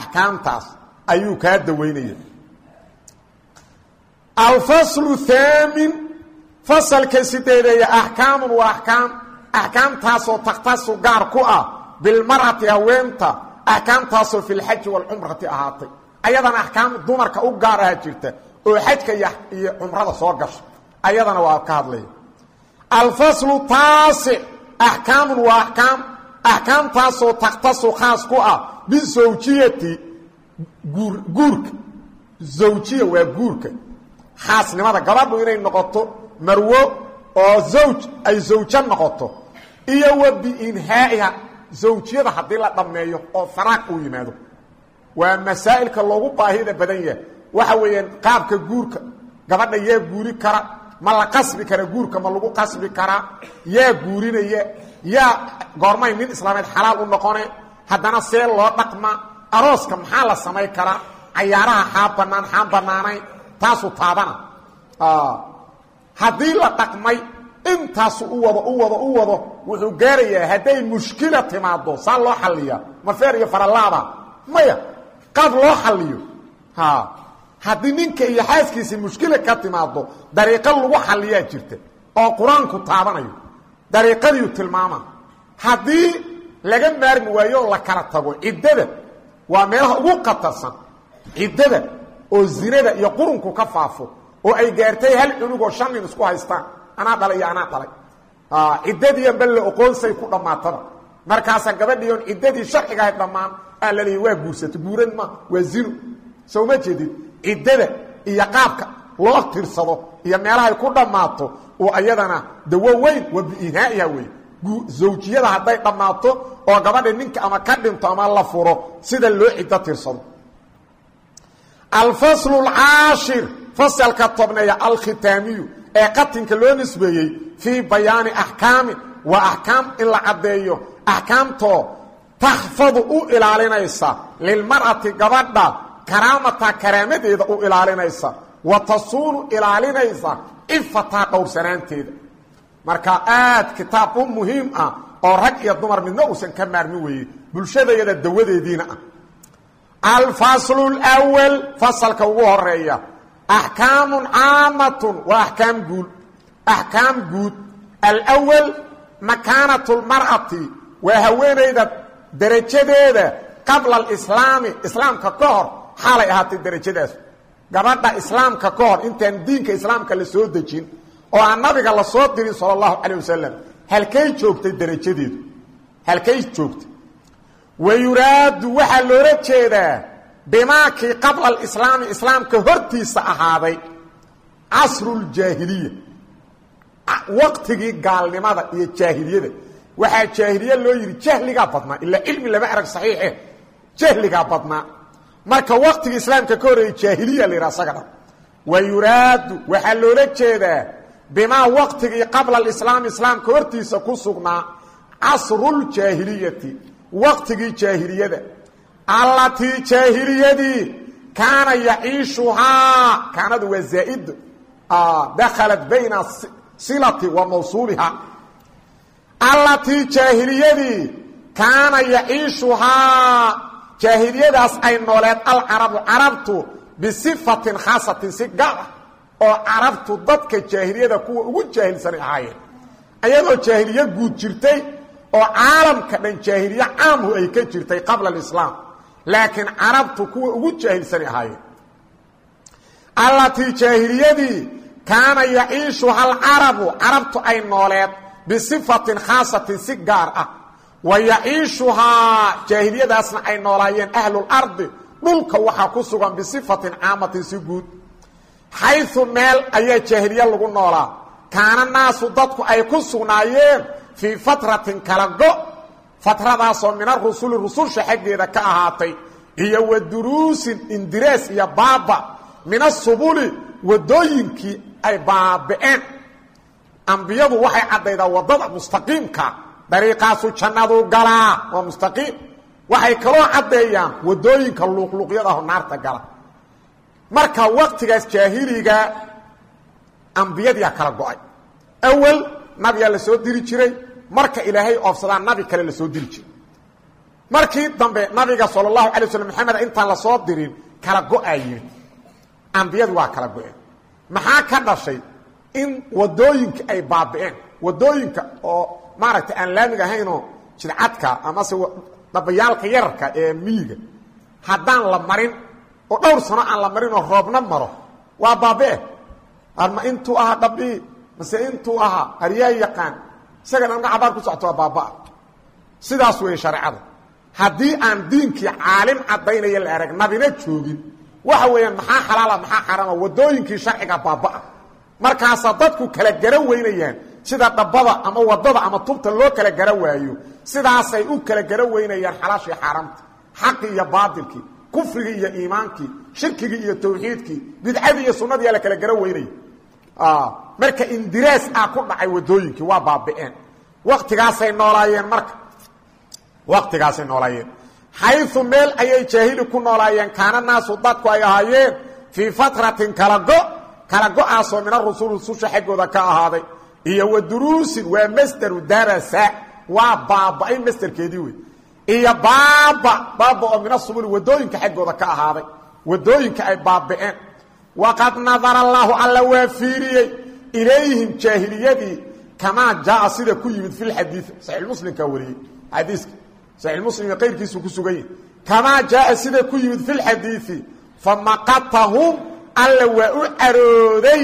axkaamtaas ayuu kaa dawaynaya alfaslu haamin fasalka sideedeeya axkaamun waa akaam axkaamtaasoo takhtasu gaar ku ah bilmar'ati haweenta. Axkaamtaasoo fi lxaji waalcumrati ahaatay ayadana axkaam dumarka u gaar aha jirta oo xajka iyo cumrada soo gasha. Ayadana waa ka hadlaya alfaslu taasic axkaamun waa akaam axkaamtaasoo takhtasu khaas ku ah bisawjiyati guurka. Zawjiya waa guurka. Khaasnimada gabadhu inay noqoto marwo oo zawj ay zawjo noqoto. Iyo wa biinhaa'iha zawjiyada haddii la dhammeeyo oo faraaq uu yimaado waa masaa'ilka loogu baahida badan yahay. Waxa weeyaan qaabka guurka gabadha yaa guuri kara ma la qasbi kara guurka ma lagu qasbi karaa yaa guurinaya yaa goormay nin islaameed xalaal u noqone haddana see loo dhaqma arooska maxaa la samay karaa cayaaraha xaa bannaan xaan bannaanayn taasuu taabana. Haddii la dhaqmay intaasu u wado u wado u wado wuxuu gaarayaa hadday mushkila timaado saa loo xalliyaa ma feer iyo faralaaba maya qaab loo xalliyo. Haddii ninka iyo xaaskiisii mushkila ka timaado dariiqo lagu xalliyaa jirta oo qur'aanku taabanayo dariiqadiiu tilmaama haddii laga maarmi waayo oo la kala tago ciddada waa meelaha ugu khatarsan. Ciddada oo zinada iyo qurunku ka faafo oo ay gaartay hal cunugoo shan nin isku haystaan anaa dhalay iyo anaa dhalay. Ciddadiian balle oqoonsay ku dhammaataba markaasaa gabadhii oon ciddadii sharciga ahayd dhammaan aa waa guursato guuran ma waa zino soo ma jeedid ciddada iyo qaabka loo tirsado iyo meelahay ku dhammaato oo ayadana dawo weyn waa biinhaa'iha wey zawjiyada hadday dhammaato oo gabadha ninka ama ka dhinto ama la furo sida loo ciddo tirsado alfaslu alcaashir fasalka tobneeya alkhitaamiyu ee qatinka loo nisbeeyey fii bayaani axkaamin waa axkaam in la caddeeyo axkaamtoo taxfadu u ilaalinaysa lilmar'ati gabadha karaamata karaamadeeda u ilaalinaysa wa tasuunu ilaalinaysa cifataa dhowrsanaanteeda. Marka aad kitaab u muhiim ah oo rag iyo dumar midna uusan ka maarmin weeye bulshadayada dawadeediina ah. Alfaslu lwal fasalka ugu horreeya axkaamun caamatun waa akaam guud. Axkaam guud. Alwal makaanat lmar'ati waa haweenayda derajadeeda qabla alislaami islaamka ka hor xaalay ahaatay derajadaas gabadha islaamka ka hor intaan diinka islaamka la soo dejin oo aan nabiga la soo dirin sala allahu calayh wasalam halkay joogtay derajadeedu halkay joogtay. Wa yuraadu waxaa loola jeedaa bimaakii qabla alislaami islaamka hortiisa ahaaday casruljaahiliya waqtigii gaalnimada iyo jaahiliyada waxaa jaahiliye loo yidhi jahligaa badnaa ilaa cilmi lama arag saxiixe jahligaa badnaa marka waktiga islaamka ka horreeyey jaahiliya la yidhaha asaga wa yuraadu waxaa loola jeedaa bimaa waqtigii qabla alislaam islaamka hortiisa ku sugnaa casruljaahiliyati waqtigii jaahiliyada. Allatii jaahiliyadii kaana yaciishuhaa kaanadu waa zaa'id dakhalat bayna silati wa mawsuuliha allatii jaahiliyadii kaana yaciishuhaa. Jaahiliyadaas ay nooleed alcarabu carabtu bisifatin khaasatin si gaar ah oo carabtu dadka jaahiliyada kuwa ugu jaahilsanay ahaayeen. Ayadoo jaahiliye guud jirtay oo caalamka dhan jaahiliye caamhu ay ka jirtay qabla alislaam. Laakiin carabtu kuwa ugu jaahilsanay ahaayeen. Allatii jaahiliyadii kaana yaciishuha alcarabu carabtu ay nooleed bisifatin khaasatin si gaar ah wa yaciishuhaa jaahiliyadaasna ay noolaayeen ahlulardi dhulka waxaa ku sugan bisifatin caamatin si guud xayu meel ayaa jaahiliye lagu noolaa kaana naasu dadku ay ku sugnaayeen fii fatratin kala go fatradaasoo min arusuli rususha xaggeeda ka ahaatay iyo wa duruusin indiraas iyo baaba min asubuli wadooyinkii ay baaba'een ambiyadu waxay caddaydaa waddada mustaqiimka. Dariiqaasu jannadu galaa waa mustaqiim. Waxay kaloo caddeeyaan waddooyinka luuqluuqyadaho naarta gala. Marka waktigaas jaahiliga ambiyadiyaa kala go'ay. Awel nabiyaa soo diri jiray. Marka ilaahay oofsadaa nabi kale la soo diri jiray. Markii dambe nabiga sal اlahu alay waslam maxamed intaan la soo dirin kala go'aa yimid kala go-een maxaa ka dhashay in waddooyinka ay baabi'een waddooyinka oo maaragtay aan laamiga ahaynoo jidcadka amase dhabayaalka yararka ee miyiga haddaan la marin oo dhowr sano aan la marin oo roobna maro waa baabi'e arma intuu ahaa dhabii mase intuu ahaa aryaa yaqaan isagan amga cabaar ku socto waa baabaa sidaas weeye shareecada haddii aan diinkii caalim caddaynaya la arag nabina joogin waxa weeyaan maxaa xalaala maxaa xaraama wadooyinkii sharciga baabaa markaasaa dadku kala gara weynayaan. Sida dhabbada ama waddada ama tubta loo kala gara waayo sidaasay u kala gara weynayaan xalaashii xaaraamta. Xaqii iyo baatilkii kufrigii iyo iimaankii shirkigii iyo tawxiidkii bidcadii iyo sunnadii la kala gara weynaya marka indiraas ah ku dhacay wadooyinkii waa baabi'een. Waktigaasay noolaayeen marka. Waktigaasay noolaayeen. Xayu meel ayay jaahili ku noolaayeen kaana naasu dadku ay ahaayeen fii fatratin kala go kala go'aasoo min arusul rususha xaggooda ka ahaaday. Iyo wa duruusin waa masderu darasa waa baaba-ay masderkeedii wey iyo baaba baaba oo min asubuli waddooyinka xaggooda ka ahaaday. Wadooyinka ay baabi'een waqad nadara allaahu alla waa fiiriyey. Ilayhim jaahiliyadii kamaa jaaa sida ku yimid fi lxadii saxiixmuslimka wariyey. Xadiiska saxiixmuslim iyo qayrkiisu ku sugan yihi kamaa jaaa sida ku yimid fi lxadiidi famaqatahum alla waa u carooday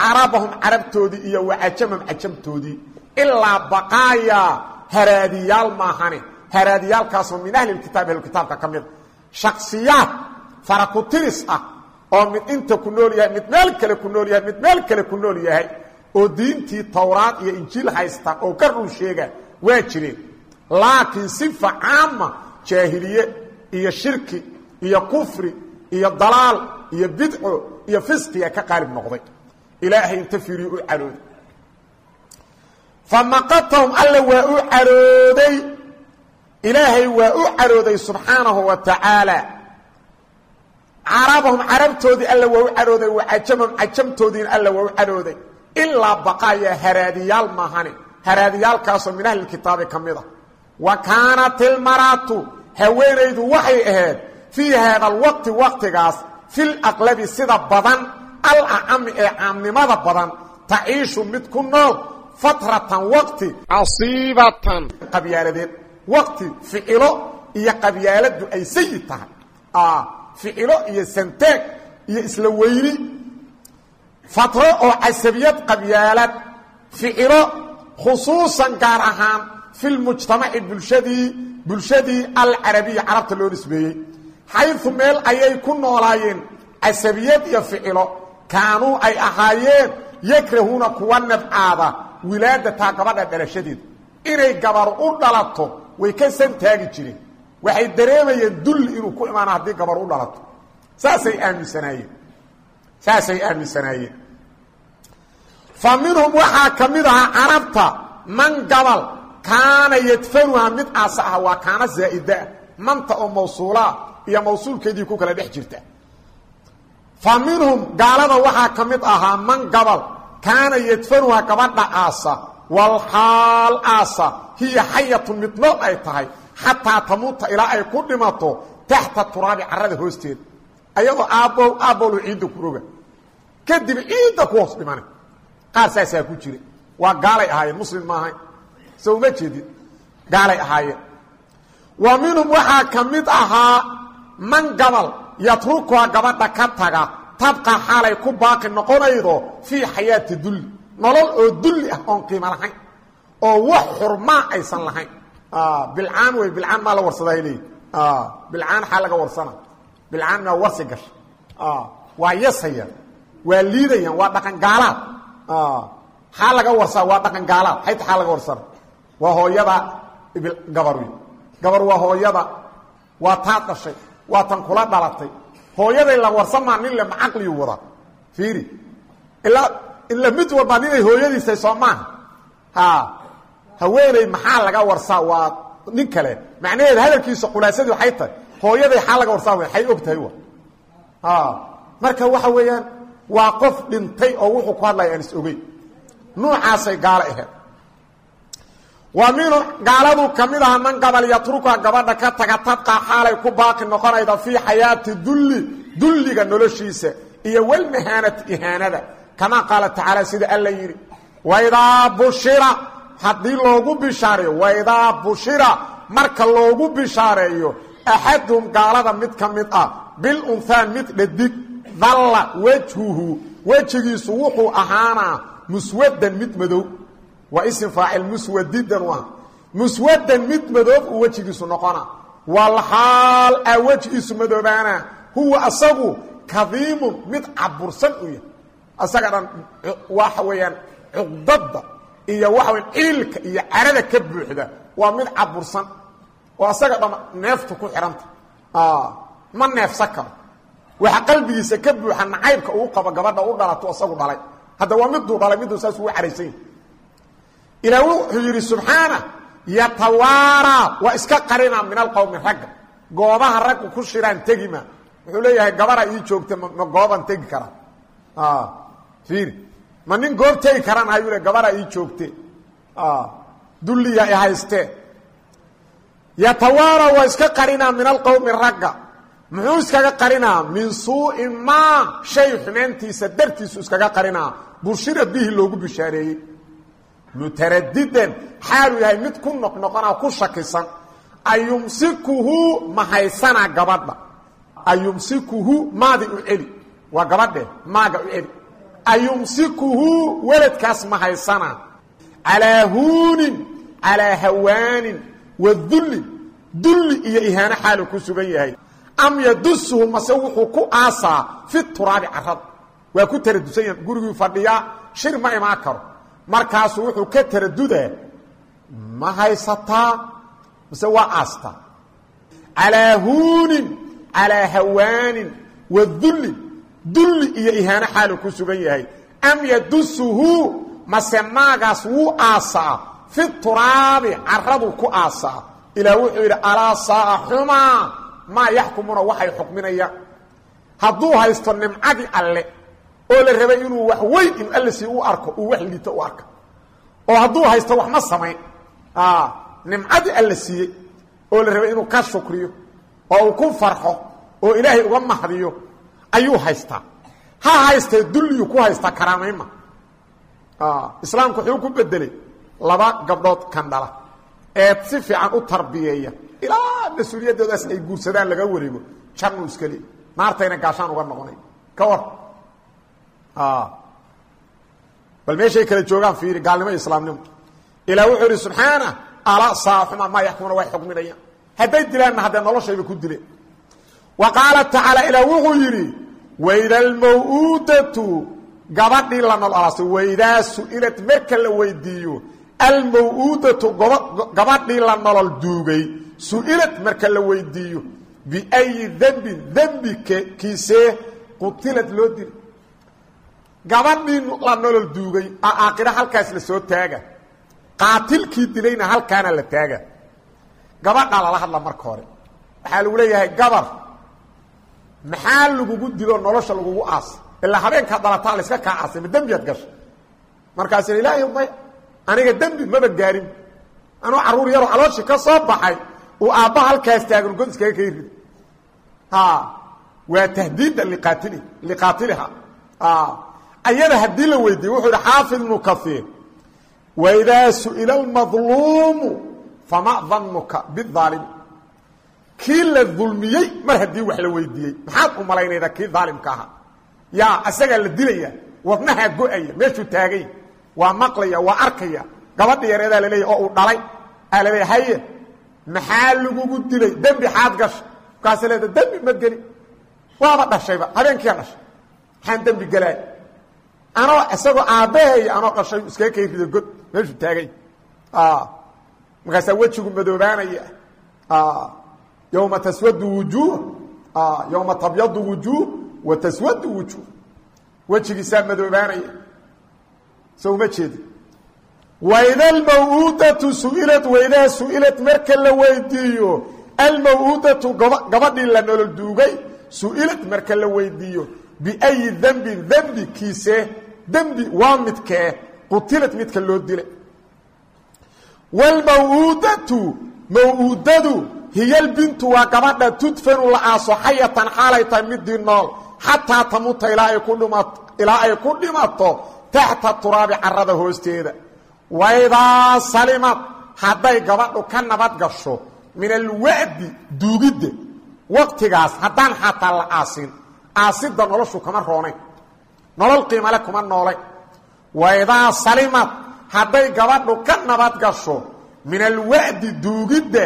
carabahum carabtoodii iyo wacajamam cajamtoodii ilaa baqaayaa haraadiyaal maahane. Haraadiyaalkaasoo min ahli kitaab ahlukitaabka ka mida shaksiyaad farakutiris ah oo mid inta ku nool yahay mid meel kale ku nool yahay mid meel kale ku nool yahay oo diintii towraad iyo injiil haysta oo ka run sheega waa jireen. Laakiin sifa caama jaahiliye iyo shirki iyo kufri iyo dalaal iyo bidco iyo fisqiga ka qaalib noqday. Ilaahay inta fiiriyo u carooday famaqatahum alla waa u carooday ilaahay waa u carooday subxaanahu wa tacaala. Carabahum carabtoodii alla waa u carooday wacajamahum cajamtoodiina alla waa u carooday ilaa baqaaya haraadiyaal maahane. Haraadiyaalkaasoo min ahlilkitaabi ka mid wa kaanat ilmaraatu haweenaydu waxay ahayd fii haada alwaqti waqtigaas fil aqlabi sida badan alacami ee caamnimada badan taciishu mid ku nool fatratan waqti casiibatan. qabyaaladeed waqti ficilo iyo qabyaaladu ay sayid tahay. Ficilo iyo santeeg iyo isla weyni. Fatro oo casabiyad qabyaalad ficilo khusuusan gaar ahaan fi lmujtamaci bulshadii bulshadii alcarabiya carabta loo nisbeeyey xayu meel ayay ku noolaayeen casabiyad iyo ficilo kaanuu ay ahaayeen yakrahuuna kuwa nabcaada wilaadataa gabadha dhalashadeeda inay gabar u dhalato way ka santaagi jireen waxay dareemayeen dulli inuu ku imaana haddii gabar u dhalato saasay aaminsanaayeen saasay aaminsanaayeen fa minhum waxaa ka mid ahaa carabta man gabal kaana yadfanuha mid aasa ah waa kaana zaa'idaa manta oo mawsuulaa iyo mawsuulkeedii ku kala dhex jirta. Fa minhum gaalada waxaa ka mid ahaa man gabal kaana yadfanuha gabadha aasa walxaal aasa hiya xayatun mid ay tahay xataa tamuuta ilaa ay ku dhimato taxta turaabi carada hoosteeda ayadoo aabbow aabbowlu ciidda ku roga. Kadib ciidda ku hoos dhimana qaar saasaa ku jira. Waa gaalay ahaayeen muslim ma ahayn. So uma jeedid gaalay ahaayeen. Wa minhum waxaa ka mid ahaa man gabal yatrukuha gabadha ka taga tabqa xaalay ku baaqi noqonaydo fii xayaati dulli nolol oo dulli ah oon qiimo lahayn oo wax xurmaa aysan lahayn. Bilcaan wey bilcaan maa la warsadaa leeyi bilcaan xaa laga warsana? Bilcaan maa warsi gasha. Waa yasaya waa liidayaan waa dhaqan gaalaad. Xaa laga warsaa? Waa dhaqan gaalaad. Xayta xaa laga warsana? Waa hooyada gabar gabar waa hooyada waa dhashay waa tan kula dhalatay. Hooyaday la warsamaa nin le macaqliyu wada fiiri. Ilaa ila mid walba ninay hooyadiisay soo maaha ha haweeney maxaa laga warsaa? Waa nin kale. Macnaheeda hadalkiisa khulaasadii waxay tahay. Hooyaday xaa laga warsaa? Og tahay wa marka waxa weeyaan waa qof dhintay oo wuxuu ku hadlaya aan is ogeyn nuucaasay gaalo aheed wa minu gaaladu ka mid aha man gabal yatruka gabadha ka taga tabqa xaalay ku baaqi noqonayda fii xayaati dulli dulliga noloshiisa iyo walmahaanati ihaanada. Kamaa qaala tacaala sida alla yidhi waidaa bushira haddii loogu bishaareeyo waidaa bushira marka loogu bishaareeyo axaduhum gaalada mid ka mid ah bilunhaa mid dhadig dalla wejhuhu wejigiisu wuxuu ahaanaa muswadan mid madow waa isim faacil muswadidan u ah muswadan mid madoob uu wejigiisu noqona. Walxaal a wejigiisu madoobaana. Huwa asagu kadiimun mid cabursan u yahay. Asaga dhan waxa weeyaan cuqdada iyo waxa weya ciilka iyo carada ka buuxda waa mid cabursan. Oo asaga dhan neeftu ku xihanta ma neefsan karo. Waxa qalbigiisa ka buuxa nacaybka uu ilaah wuxuu yidhi subxaana yatawaaraa waa iska qarina min alqowmi ragga goobaha raggu ku shiraan tegima wuxuu leeyahay gabara ii joogta ma gooban tegi karaa fiiri ma nin goob tegi karaan ayuu le gabara ii joogte. Dulliya i haystee yatawaaraa waa iska qarinaa min alqowmi ragga. Muxuu iskaga qarinaa min suu'i maa shay xumaantiisa dartiisu iskaga qarinaa bushira bihi loogu bishaareeyey mutaradidan xaaluu yahay mid ku noqnoqonaa ku shakisan. Ayumsikuhu ma haysanaa gabadha. Ayumsikuhu maadi u celi. Waa gabadhe maaga u celi. Ayumsikuhu weladkaas ma haysanaa calaa huunin calaa hawaanin wa dullin dulli iyo ihaano xaaluu ku sugan yahay. Am yadusuhu mase wuxuu ku aasaa fi turaabi carada waa ku taradusan yaha gurigii fadhiyaa shir ma imaan karo markaasuu wuxuu ka taradudaa ma haysataa? Mase waa aastaa calaa huunin calaa hawaanin wa dulli iyo ihaano xaaluu ku sugan yahay. Am yadusuhu mase maagaas wuu aasaa. Fi turaabi caraduu ku aasaa. Ilaah wuxuu yidhi alaa saaa xumaa? Maa yaxkumuna? Waxay xukminayaan. Hadduu haysto nimcadii alle oo la rabay inuu wax weyn in alle sii u arko uu wax liito u arka. oo hadduu haysto wax ma samayn. Nimcadii alla siiyey oo la rabay inuu ka shukriyo oo uu ku farxo oo ilaahay uga mahdiyo ayuu haystaa ha haystee dulliyuu ku haystaa karaamaynma islaamku wuxuu ku bedelay laba gabdhood kan dhala ee si fiican u tarbiyeeya. Ilaa mas'uuliyadoodaas ay guursadaan laga wareego. Januu iska naartayna gaashaan uga noqonay. Ka war bal meeshay kala joogaan fiiri gaalnimo islaamnimo. Ilaa wuxuu idhi subxaana ala saaxuma maa yaxkumuna way xukminayaan hadday dilaanna haddee noloshayba ku dileen wa qaala tacaala ilaa wuxuu yidhi wayda almaw-uudatu gabadhii la nololaasay waydaa su'ilad marka la weydiiyo almaw-uudatu gabadhii la nolol duugay su'ilad marka la weydiiyo biayi dembin dembi kiisee qutilad loo dilay gabadhii la nolol duugay aakhira halkaas la soo taaga. Qaatilkii dilayna halkaana la taaga. Gabadhaa lala hadla marka hore. Waxaa lagu leeyahay gabar maxaa lagugu dilo nolosha lagugu aasay ilaa habeenkaa dalataa la iska kaa aasay ma dembiyaad gashay markaasina ilaahay may aniga dembi maba gaarin. Anuu carruur yaroo calooshii ka soo baxay uu aabba halkaas taagan god iskaga kay rido waa tahdiida liqaatili liqaatiliha ayada haddii la weydiiye wuxuu yihi xaafid ibnu kaiir waidaa su'ila almadluumu fama danuka biaalimi kii la dulmiyey mar haddii wax la weydiiyey maxaad u malaynaydaa kii daalimka ahaa? Yaa isagaa la dilaya wadnahaa go'aya meeshuu taagay waa maqlaya waa arkaya gabadha yareedaa laleeya oo uu dhalay aa laleeya haye maxaa lagugu dilay? Dembi xaad gasha markaasa leeda dembi ma geli waaba dhashayba habeenkiiaa dhashay. Maxaan dembi gelaay anoo isagoo aabbaheeya anoo dhashay iskaga kay rido god meeshuu taagay. Markaasaa wejigu madoobaanaya. Yowma taswadu wujuuh. Yowma tabyadu wujuuh wa taswadu wujuuh. Wejigiisaa madoobaanaya. So uma jeedi. Waida almawuudatu suilad waidaa su'ilad marka la weydiiyo almawuudatu gabadhii la nolol duugay su'ilad marka la weydiiyo biayi dembin dembi kiise dembi waa midkee qutilad midka loo dilay. Wlmawuudatu mawuudadu hiyalbintu waa gabadha tudfanu la aaso xayatan xaalay tahay midii nool. Xataa tamuta ilaa ay ku dhimato taxta turaabi carada hoosteeda. Waidaa salimad hadday gabadhu ka nabad gasho min alwa'di duugidda waqtigaas haddaan xataa la aasin aasidda noloshu kama roonayn nolol qiimale kuma noolayn waidaa salimad hadday gabadhu ka nabad gasho min alwa'di duugidda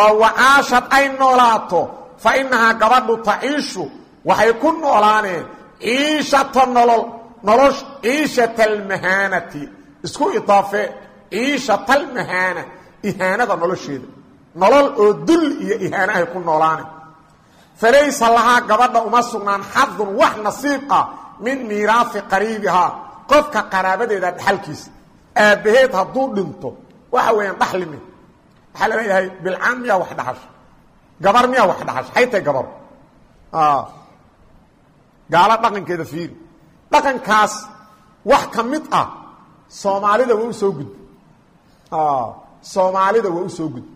oo wacaashad ay noolaato fa innahaa gabadhu taciishu waxay ku noolaaneen ciishata nolol nolol ciishata almahaanati isku idaafe ciishata almahaana ihaanada nolosheeda. Nolol oo dulli iyo ihaana ay ku noolaaneen falaysa lahaa gabadha uma sugnaan xadun wax nasiib ah min miiraafi qariibihaa qofka qaraabadeeda dhaxalkiisa aabbaheed hadduu dhinto waxa weeyaan dhaxlimi waxaa la leeyahay bilcaan miyaa wax dhaxasha? Gabar miyaa wax dhaxasha? Xay tahay gabar. Gaalo dhaqankeeda fiiri. Dhaqankaas wax ka mid ah soomaalida waa u soo gudba soomaalida waa u soo gudba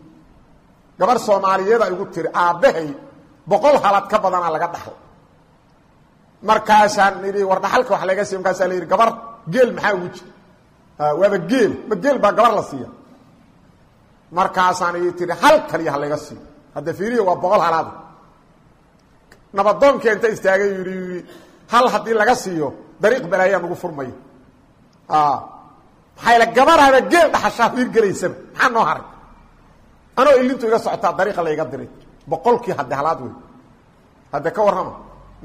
gabar soomaaliyeeda igu tiri aabbahay boqol halad ka badanaa laga dhaxlo markaasaan idhi war dhaxalka wax laga siiy markaasaa la yidhi gabar geel maxaa ugu jira? Waaba geel. Ma geel baa gabar la siiya. Markaasaan ii tihi hal kaliya ha laga siiyo. Hadda fiiriya waa boqol halaada nabadoonkii inta istaagay yidhi hal haddii laga siiyo dariiq balaayaa nagu furmaya maxaa yl gabarhaba geel dhaxashaa hiirgelaysaba maxaa noo haray? Anoo ilintu iga socotaa dariiqa layga diray. Boqolkii hadde halaad wey hadde ka warrama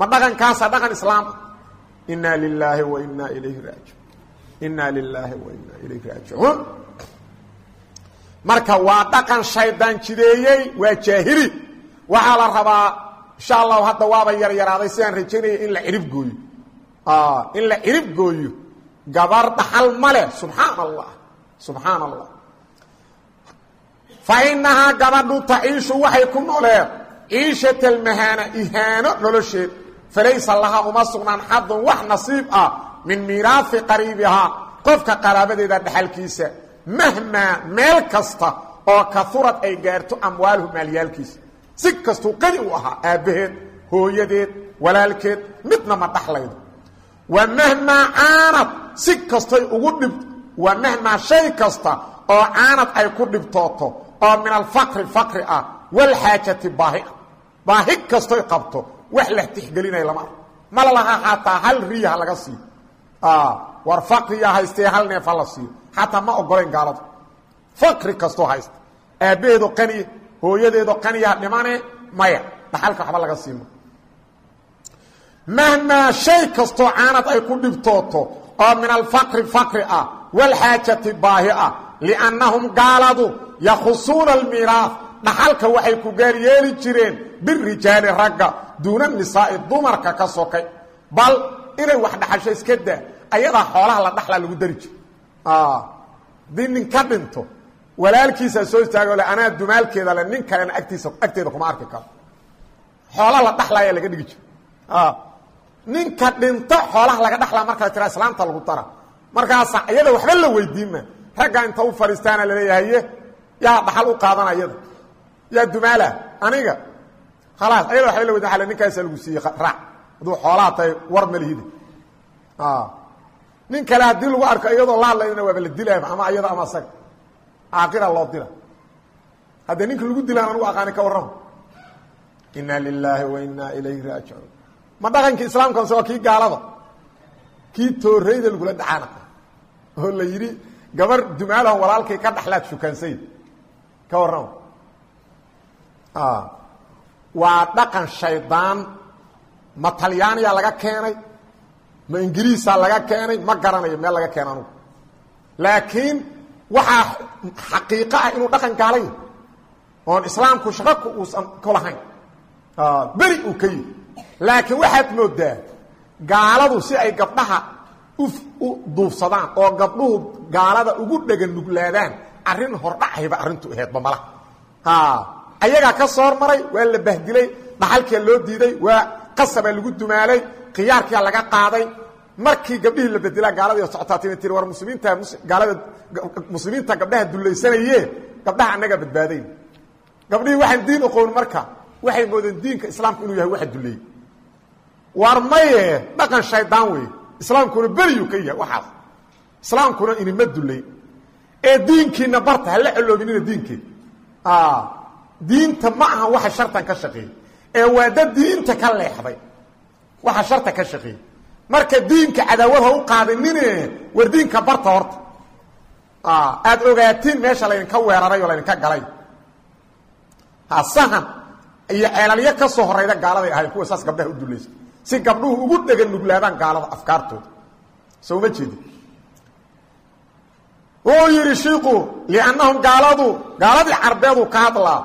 ma dhaqankaasa dhaqan islaama inaa lilaahi wa inaa ilayhi raajiun inaa lilaahi wa inaa ilayhi raajicuun marka waa dhaqan shaydaan jideeyey waa jaahili. Waxaa la rabaa insha allahu hadda waaba yaryaraaday sidaan rajaynaya in la cirib gooyo. In la cirib gooyo. Gabar dhaxal ma leh. Subxaan allah subxaan allah fa gabadhu taciishu waxay ku nooleed ciishat ihaano nolosheed falaysa lahaa uma sugnaan xadun wax nasiib ah min miiraafi qariibihaa qofka qaraabadeeda dhaxalkiisa mahmaa meel kasta oo kaurad ay gaarto amwaaluhu maalyaalkiisa si kastuu qani u ahaa aabbaheed hooyadeed walaalkeed midna ma dhaxlaydo wa mahmaa caanad si kastay ugu dhib wa mahmaa shay kasta oo caanad ay ku dhibtooto oo min alfaqri faqri ah walxaajati baahi ah wax la tixgelinaya lama ar ma la lahaa xataa hal riyaha laga siiyo war faqriyaa haystee hal neef ha la ma ogolayn gaaladu. Faqri kastoo haysta. Aabbaheedo qaniya hooyadeedo qaniya dhimane maya. Dhaxalka waxba laga siima mahmaa shay kastoo caanad ay ku dhibtooto oo min alfaqri faqri ah walxaajati baahi ah liannahum gaaladu yakhusuuna almiiraaf dhaxalka waxay ku gaar yeeli jireen birijaali ragga duuna nisaa'i dumarka ka sokay. Bal inay wax dhaxasho iska daa ayadaa xoolaha la dhaxlaa lagu dari jiro haddii nin ka soo istaago le anaa dumaalkeeda le nin kalena agtiisa agteeda kuma arki karo. Xoolaa la dhaxlaayaa laga dhigi jiro ninka dhinto xoolaha laga dhaxlaa markala tira islaamta lagu dara. Markaasa iyada waxba la weydiinma ragga inta u fadhiistaana laleeyahaye yaa dhaxal u qaadana yaa dumaala aniga. Khalaas ayada waxba la weydiin ale ninkaasa lagu siiyey raac. Hadduu xoolaha tahay war malihide nin kale haddii lagu arko iyadoo laadlaydana waaba la dilaaba ama iyada ama asaga. Caaqira loo dila. Haddee ninka lagu dilaan anugu aqaani ka warrama inaa lilaahi wa inaa ilayhi raajicuun. Ma dhaqankii islaamkaas waa kii gaalada kii tooreyda lagula dhacaana. Oo la yidhi gabar dumaalaho walaalkay ka dhaxlaad shukaansay ka warrama waa dhaqan shaydaan. Ma talyaaniya laga keenay. Ma ingiriisa laga keenay. Ma garanayo meel laga keena anugu. Laakiin waxaa xaqiiqo ah inuu dhaqan gaalay oon islaamku shaqaku uusan ku lahayn. Beri uu ka yihi laakiin waxaad moodaa gaaladu si ay gabdhaha u duufsadaan oo gabdhuhu gaalada ugu dhegan nuglaadaan arrin hordhacayba arrintu aheedba malaha ayagaa ka soo hormaray waa la bahdilay dhaxalkia loo diiday waa qasabaa lagu dumaalay khiyaarkia laga qaaday. Markii gabdhihii la bedelaa gaaladii socotaatina tiri war muslimiinta gaalada muslimiinta gabdhaha dullaysanaye gabdhaha annagaa badbaadayn gabdhihii waxaan diin oqoon marka waxay moodeen diinka islaamku inuu yahay waxa duleeyey war maye dhaqan shaydaan wey islaamkuna beriyuu ka yahay waxaas. Islaamkuna inima dullay. Ee diinkiina barta hala colooginina diinkeed diinta ma aha waxa shartan ka shaqeeyey. Ee waa dad diinta ka leexday. Waxa sharta ka shaqeeyey. Marka diinka cadaawad ha u qaadinine war diinka barta horta. Aada ogaatiin meesha laydinka weeraray oo laydinka galay. Hasahan iyo ceelalyo ka soo horayda gaaladay ahayn kuwa saas gabdhaha u dulaysa si gabdhuhu ugu dhegan nuglaadaan gaalada afkaartooda. Soo ma jeedi. Wuu yidhi shiiku liannahum gaaladu gaaladii carbeedu ka hadlaa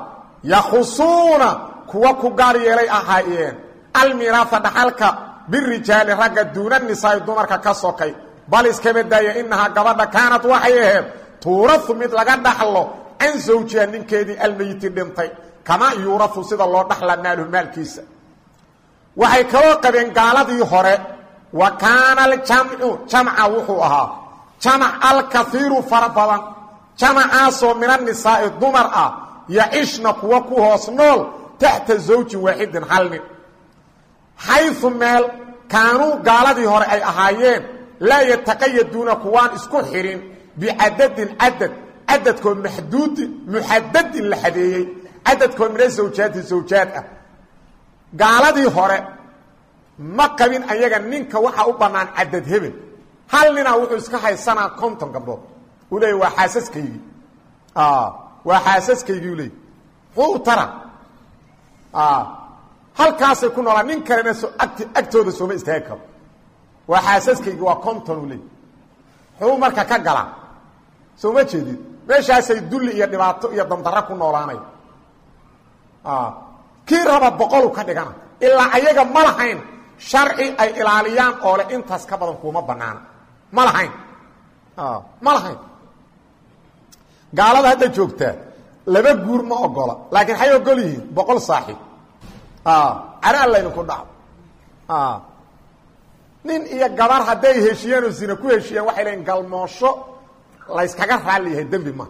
yakhusuuna kuwa ku gaar yeelay ahaayeen. Almiraasa dhaxalka birijaali ragga duuna nisaai dumarka ka sokay. Bal iskaba daaya inahaa gabadha kaanad waxay ahayd. Tuurau mid laga dhaxlo can zawjiha ninkeedii almeyiti dhintay. Kamaa yuurau sida loo dhaxla maaluhu maalkiisa. Waxay kaloo qabeen gaaladii hore wa kaana aljamcu jamca wuxuu ahaa. Jamac alkaiiru fara badan. Jamacaasoo min anisaa'i dumar ah yacishna kuwa ku hoos nool taxta zawjin waaxidin hal nin. Xayu meel kaanuu gaaladii hore ay ahaayeen laa yataqayaduuna kuwaan isku xidhin bicadadin cadad cadadkoo maxduudin muxadadin la xadeeyey cadadkoo min azawjaati zawjaad ah. Gaaladii hore ma qabin ayaga ninka waxaa u bannaan cadad hebel. Hal ninaa wuxuu iska haysanaa konton gabdhood uu xaasaskaygii waa xaasaskaygii u leeyay muxuu u tara halkaasay ku noolaa nin kalena agtooda sooma istaagi karo. Waa xaasaskaygii waa conton u leeyay muxuu marka ka galaa soo ma jeedid meeshaasay dulli iyo dhibaato iyo dandaro ku noolaanay. Kii raba boqolu ka dhigana? Ilaa ayaga ma lahayn sharci ay ilaaliyaan oo leh intaas ka badan kuuma banaana ma lahayn. Ma lahayn gaalada hadda joogtaa laba guur ma ogola laakiin waxay ogol yihiin boqol saaxiib canaan laydinku dhaco. Nin iyo gabar hadday heshiyeen oo zina ku heshiyeen waxay leeyiin galmoosho layskaga raalli yahay dembi ma.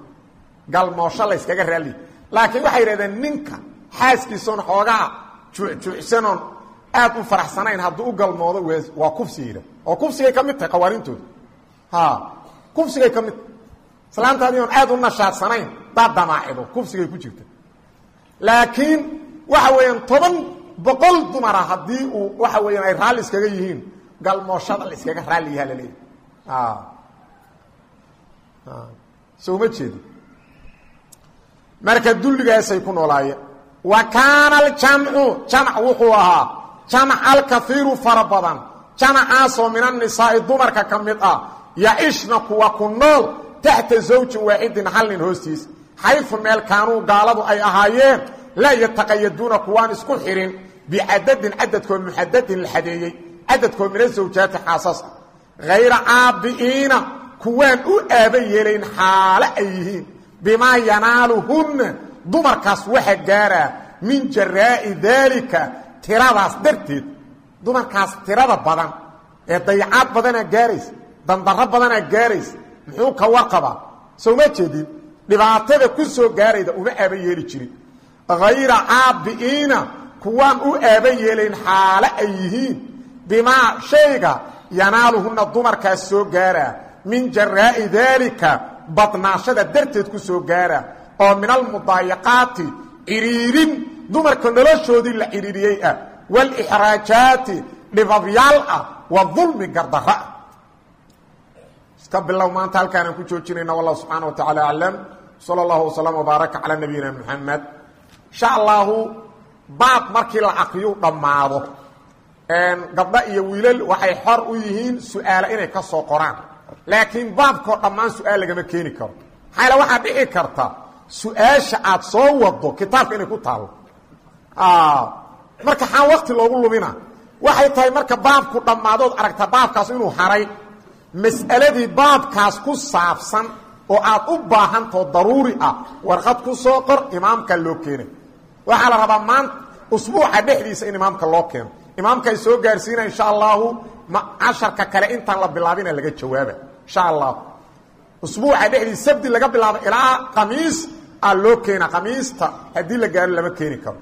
Galmoosho layskaga raalliyahay laakiin waxay yidhahdeen ninka xaaskiisoon xoogaa juucjuucsanoon aad u faraxsanayn hadduu u galmoodo waa kufsiga oo kufsigay ka mid tahay qawaaniintooda kufsigay ka mid islaantaadii oon aad u nashaadsanayn daad damaacido kufsigay ku jirta laakiin waxa weeyaan toban boqol dumara haddii uu waxa weeyaan ay raalli iskaga yihiin galmooshada iskaga raalli yahaa la leeyahy soo ma jeedi marka dulligaasay ku noolaayeen. Wa kaana aljamcu jamc wuxuu ahaa jamc alkaiiru fara badan. Jamacaasoo min annisaa'i dumarka ka mid ah yacishna kuwa ku taxta zawjin waaxidin hal nin hoostiis xayfu meel kaanuu gaaladu ay ahaayeen laa yataqayaduuna kuwaan isku xihin bicadadin cadadkoo muxadadin la xadeeyey cadadkoo mina zawjaati xaasasa hayra caabi'iina kuwaan u aaba yeelayn xaale ay yihiin bimaa yanaaluhunna dumarkaas waxa gaaraa min jaraa'i daalika tiradaas darteed dumarkaas tirada badan ee dayacaad badanaa gaaraysa dandarro badanaa gaaraysa muxuu ka warqabaa soo ma jeedin? Dhibaatada ku soo gaarayda uma aaba yeeli jirin. Hayra caabi'iina kuwaan u aaba yeelayn xaale ay yihiin. Bimaa shayga yanaaluhunna dumarkaas soo gaaraa min jaraa'i daalika badnaashada darteed ku soo gaara. Oo min almudaayaqaati cidhiirin dumarka noloshoodii la cidhiiriyey ah. Waalixraajaati dhibabyaal ah. Wa dulmi gardarra iska bilow maanta halkaanaan ku joojinayna wallahu subxaana wa tacaala aclam. Sala allahu wasalam wbaaraka calaa nabiyina muxamed insha allahu baab markii la aqriyu dhammaado. Gabdho iyo wiilal waxay xor u yihiin su'aalo inay ka soo qoraan. Laakiin baabkoo dhammaan su'aal lagama keeni karo. Maxaa yale waxaa dhici karta su'aasha aad soo wado kitaabka inay ku taallo marka xaan wakti loogu lumina. Waxay tahay marka baabku dhammaadood aragta baabkaas inuu haray mas'aladii baabkaas ku saabsan oo aad u baahantao daruuri ah warqad ku soo qor imaamka loo keenay. Waxaa la rabaa maanta usbuuca dhexdiisa in imaamka loo keeno. Imaamka ay soo gaarsiina insha allahu casharka kale intaan la bilaabina laga jawaaba. Insha allahu usbuuca dhexdiisa sabdi laga bilaabo ilaa khamiis aa loo keena khamiista. Haddii la gaaro lama keeni karo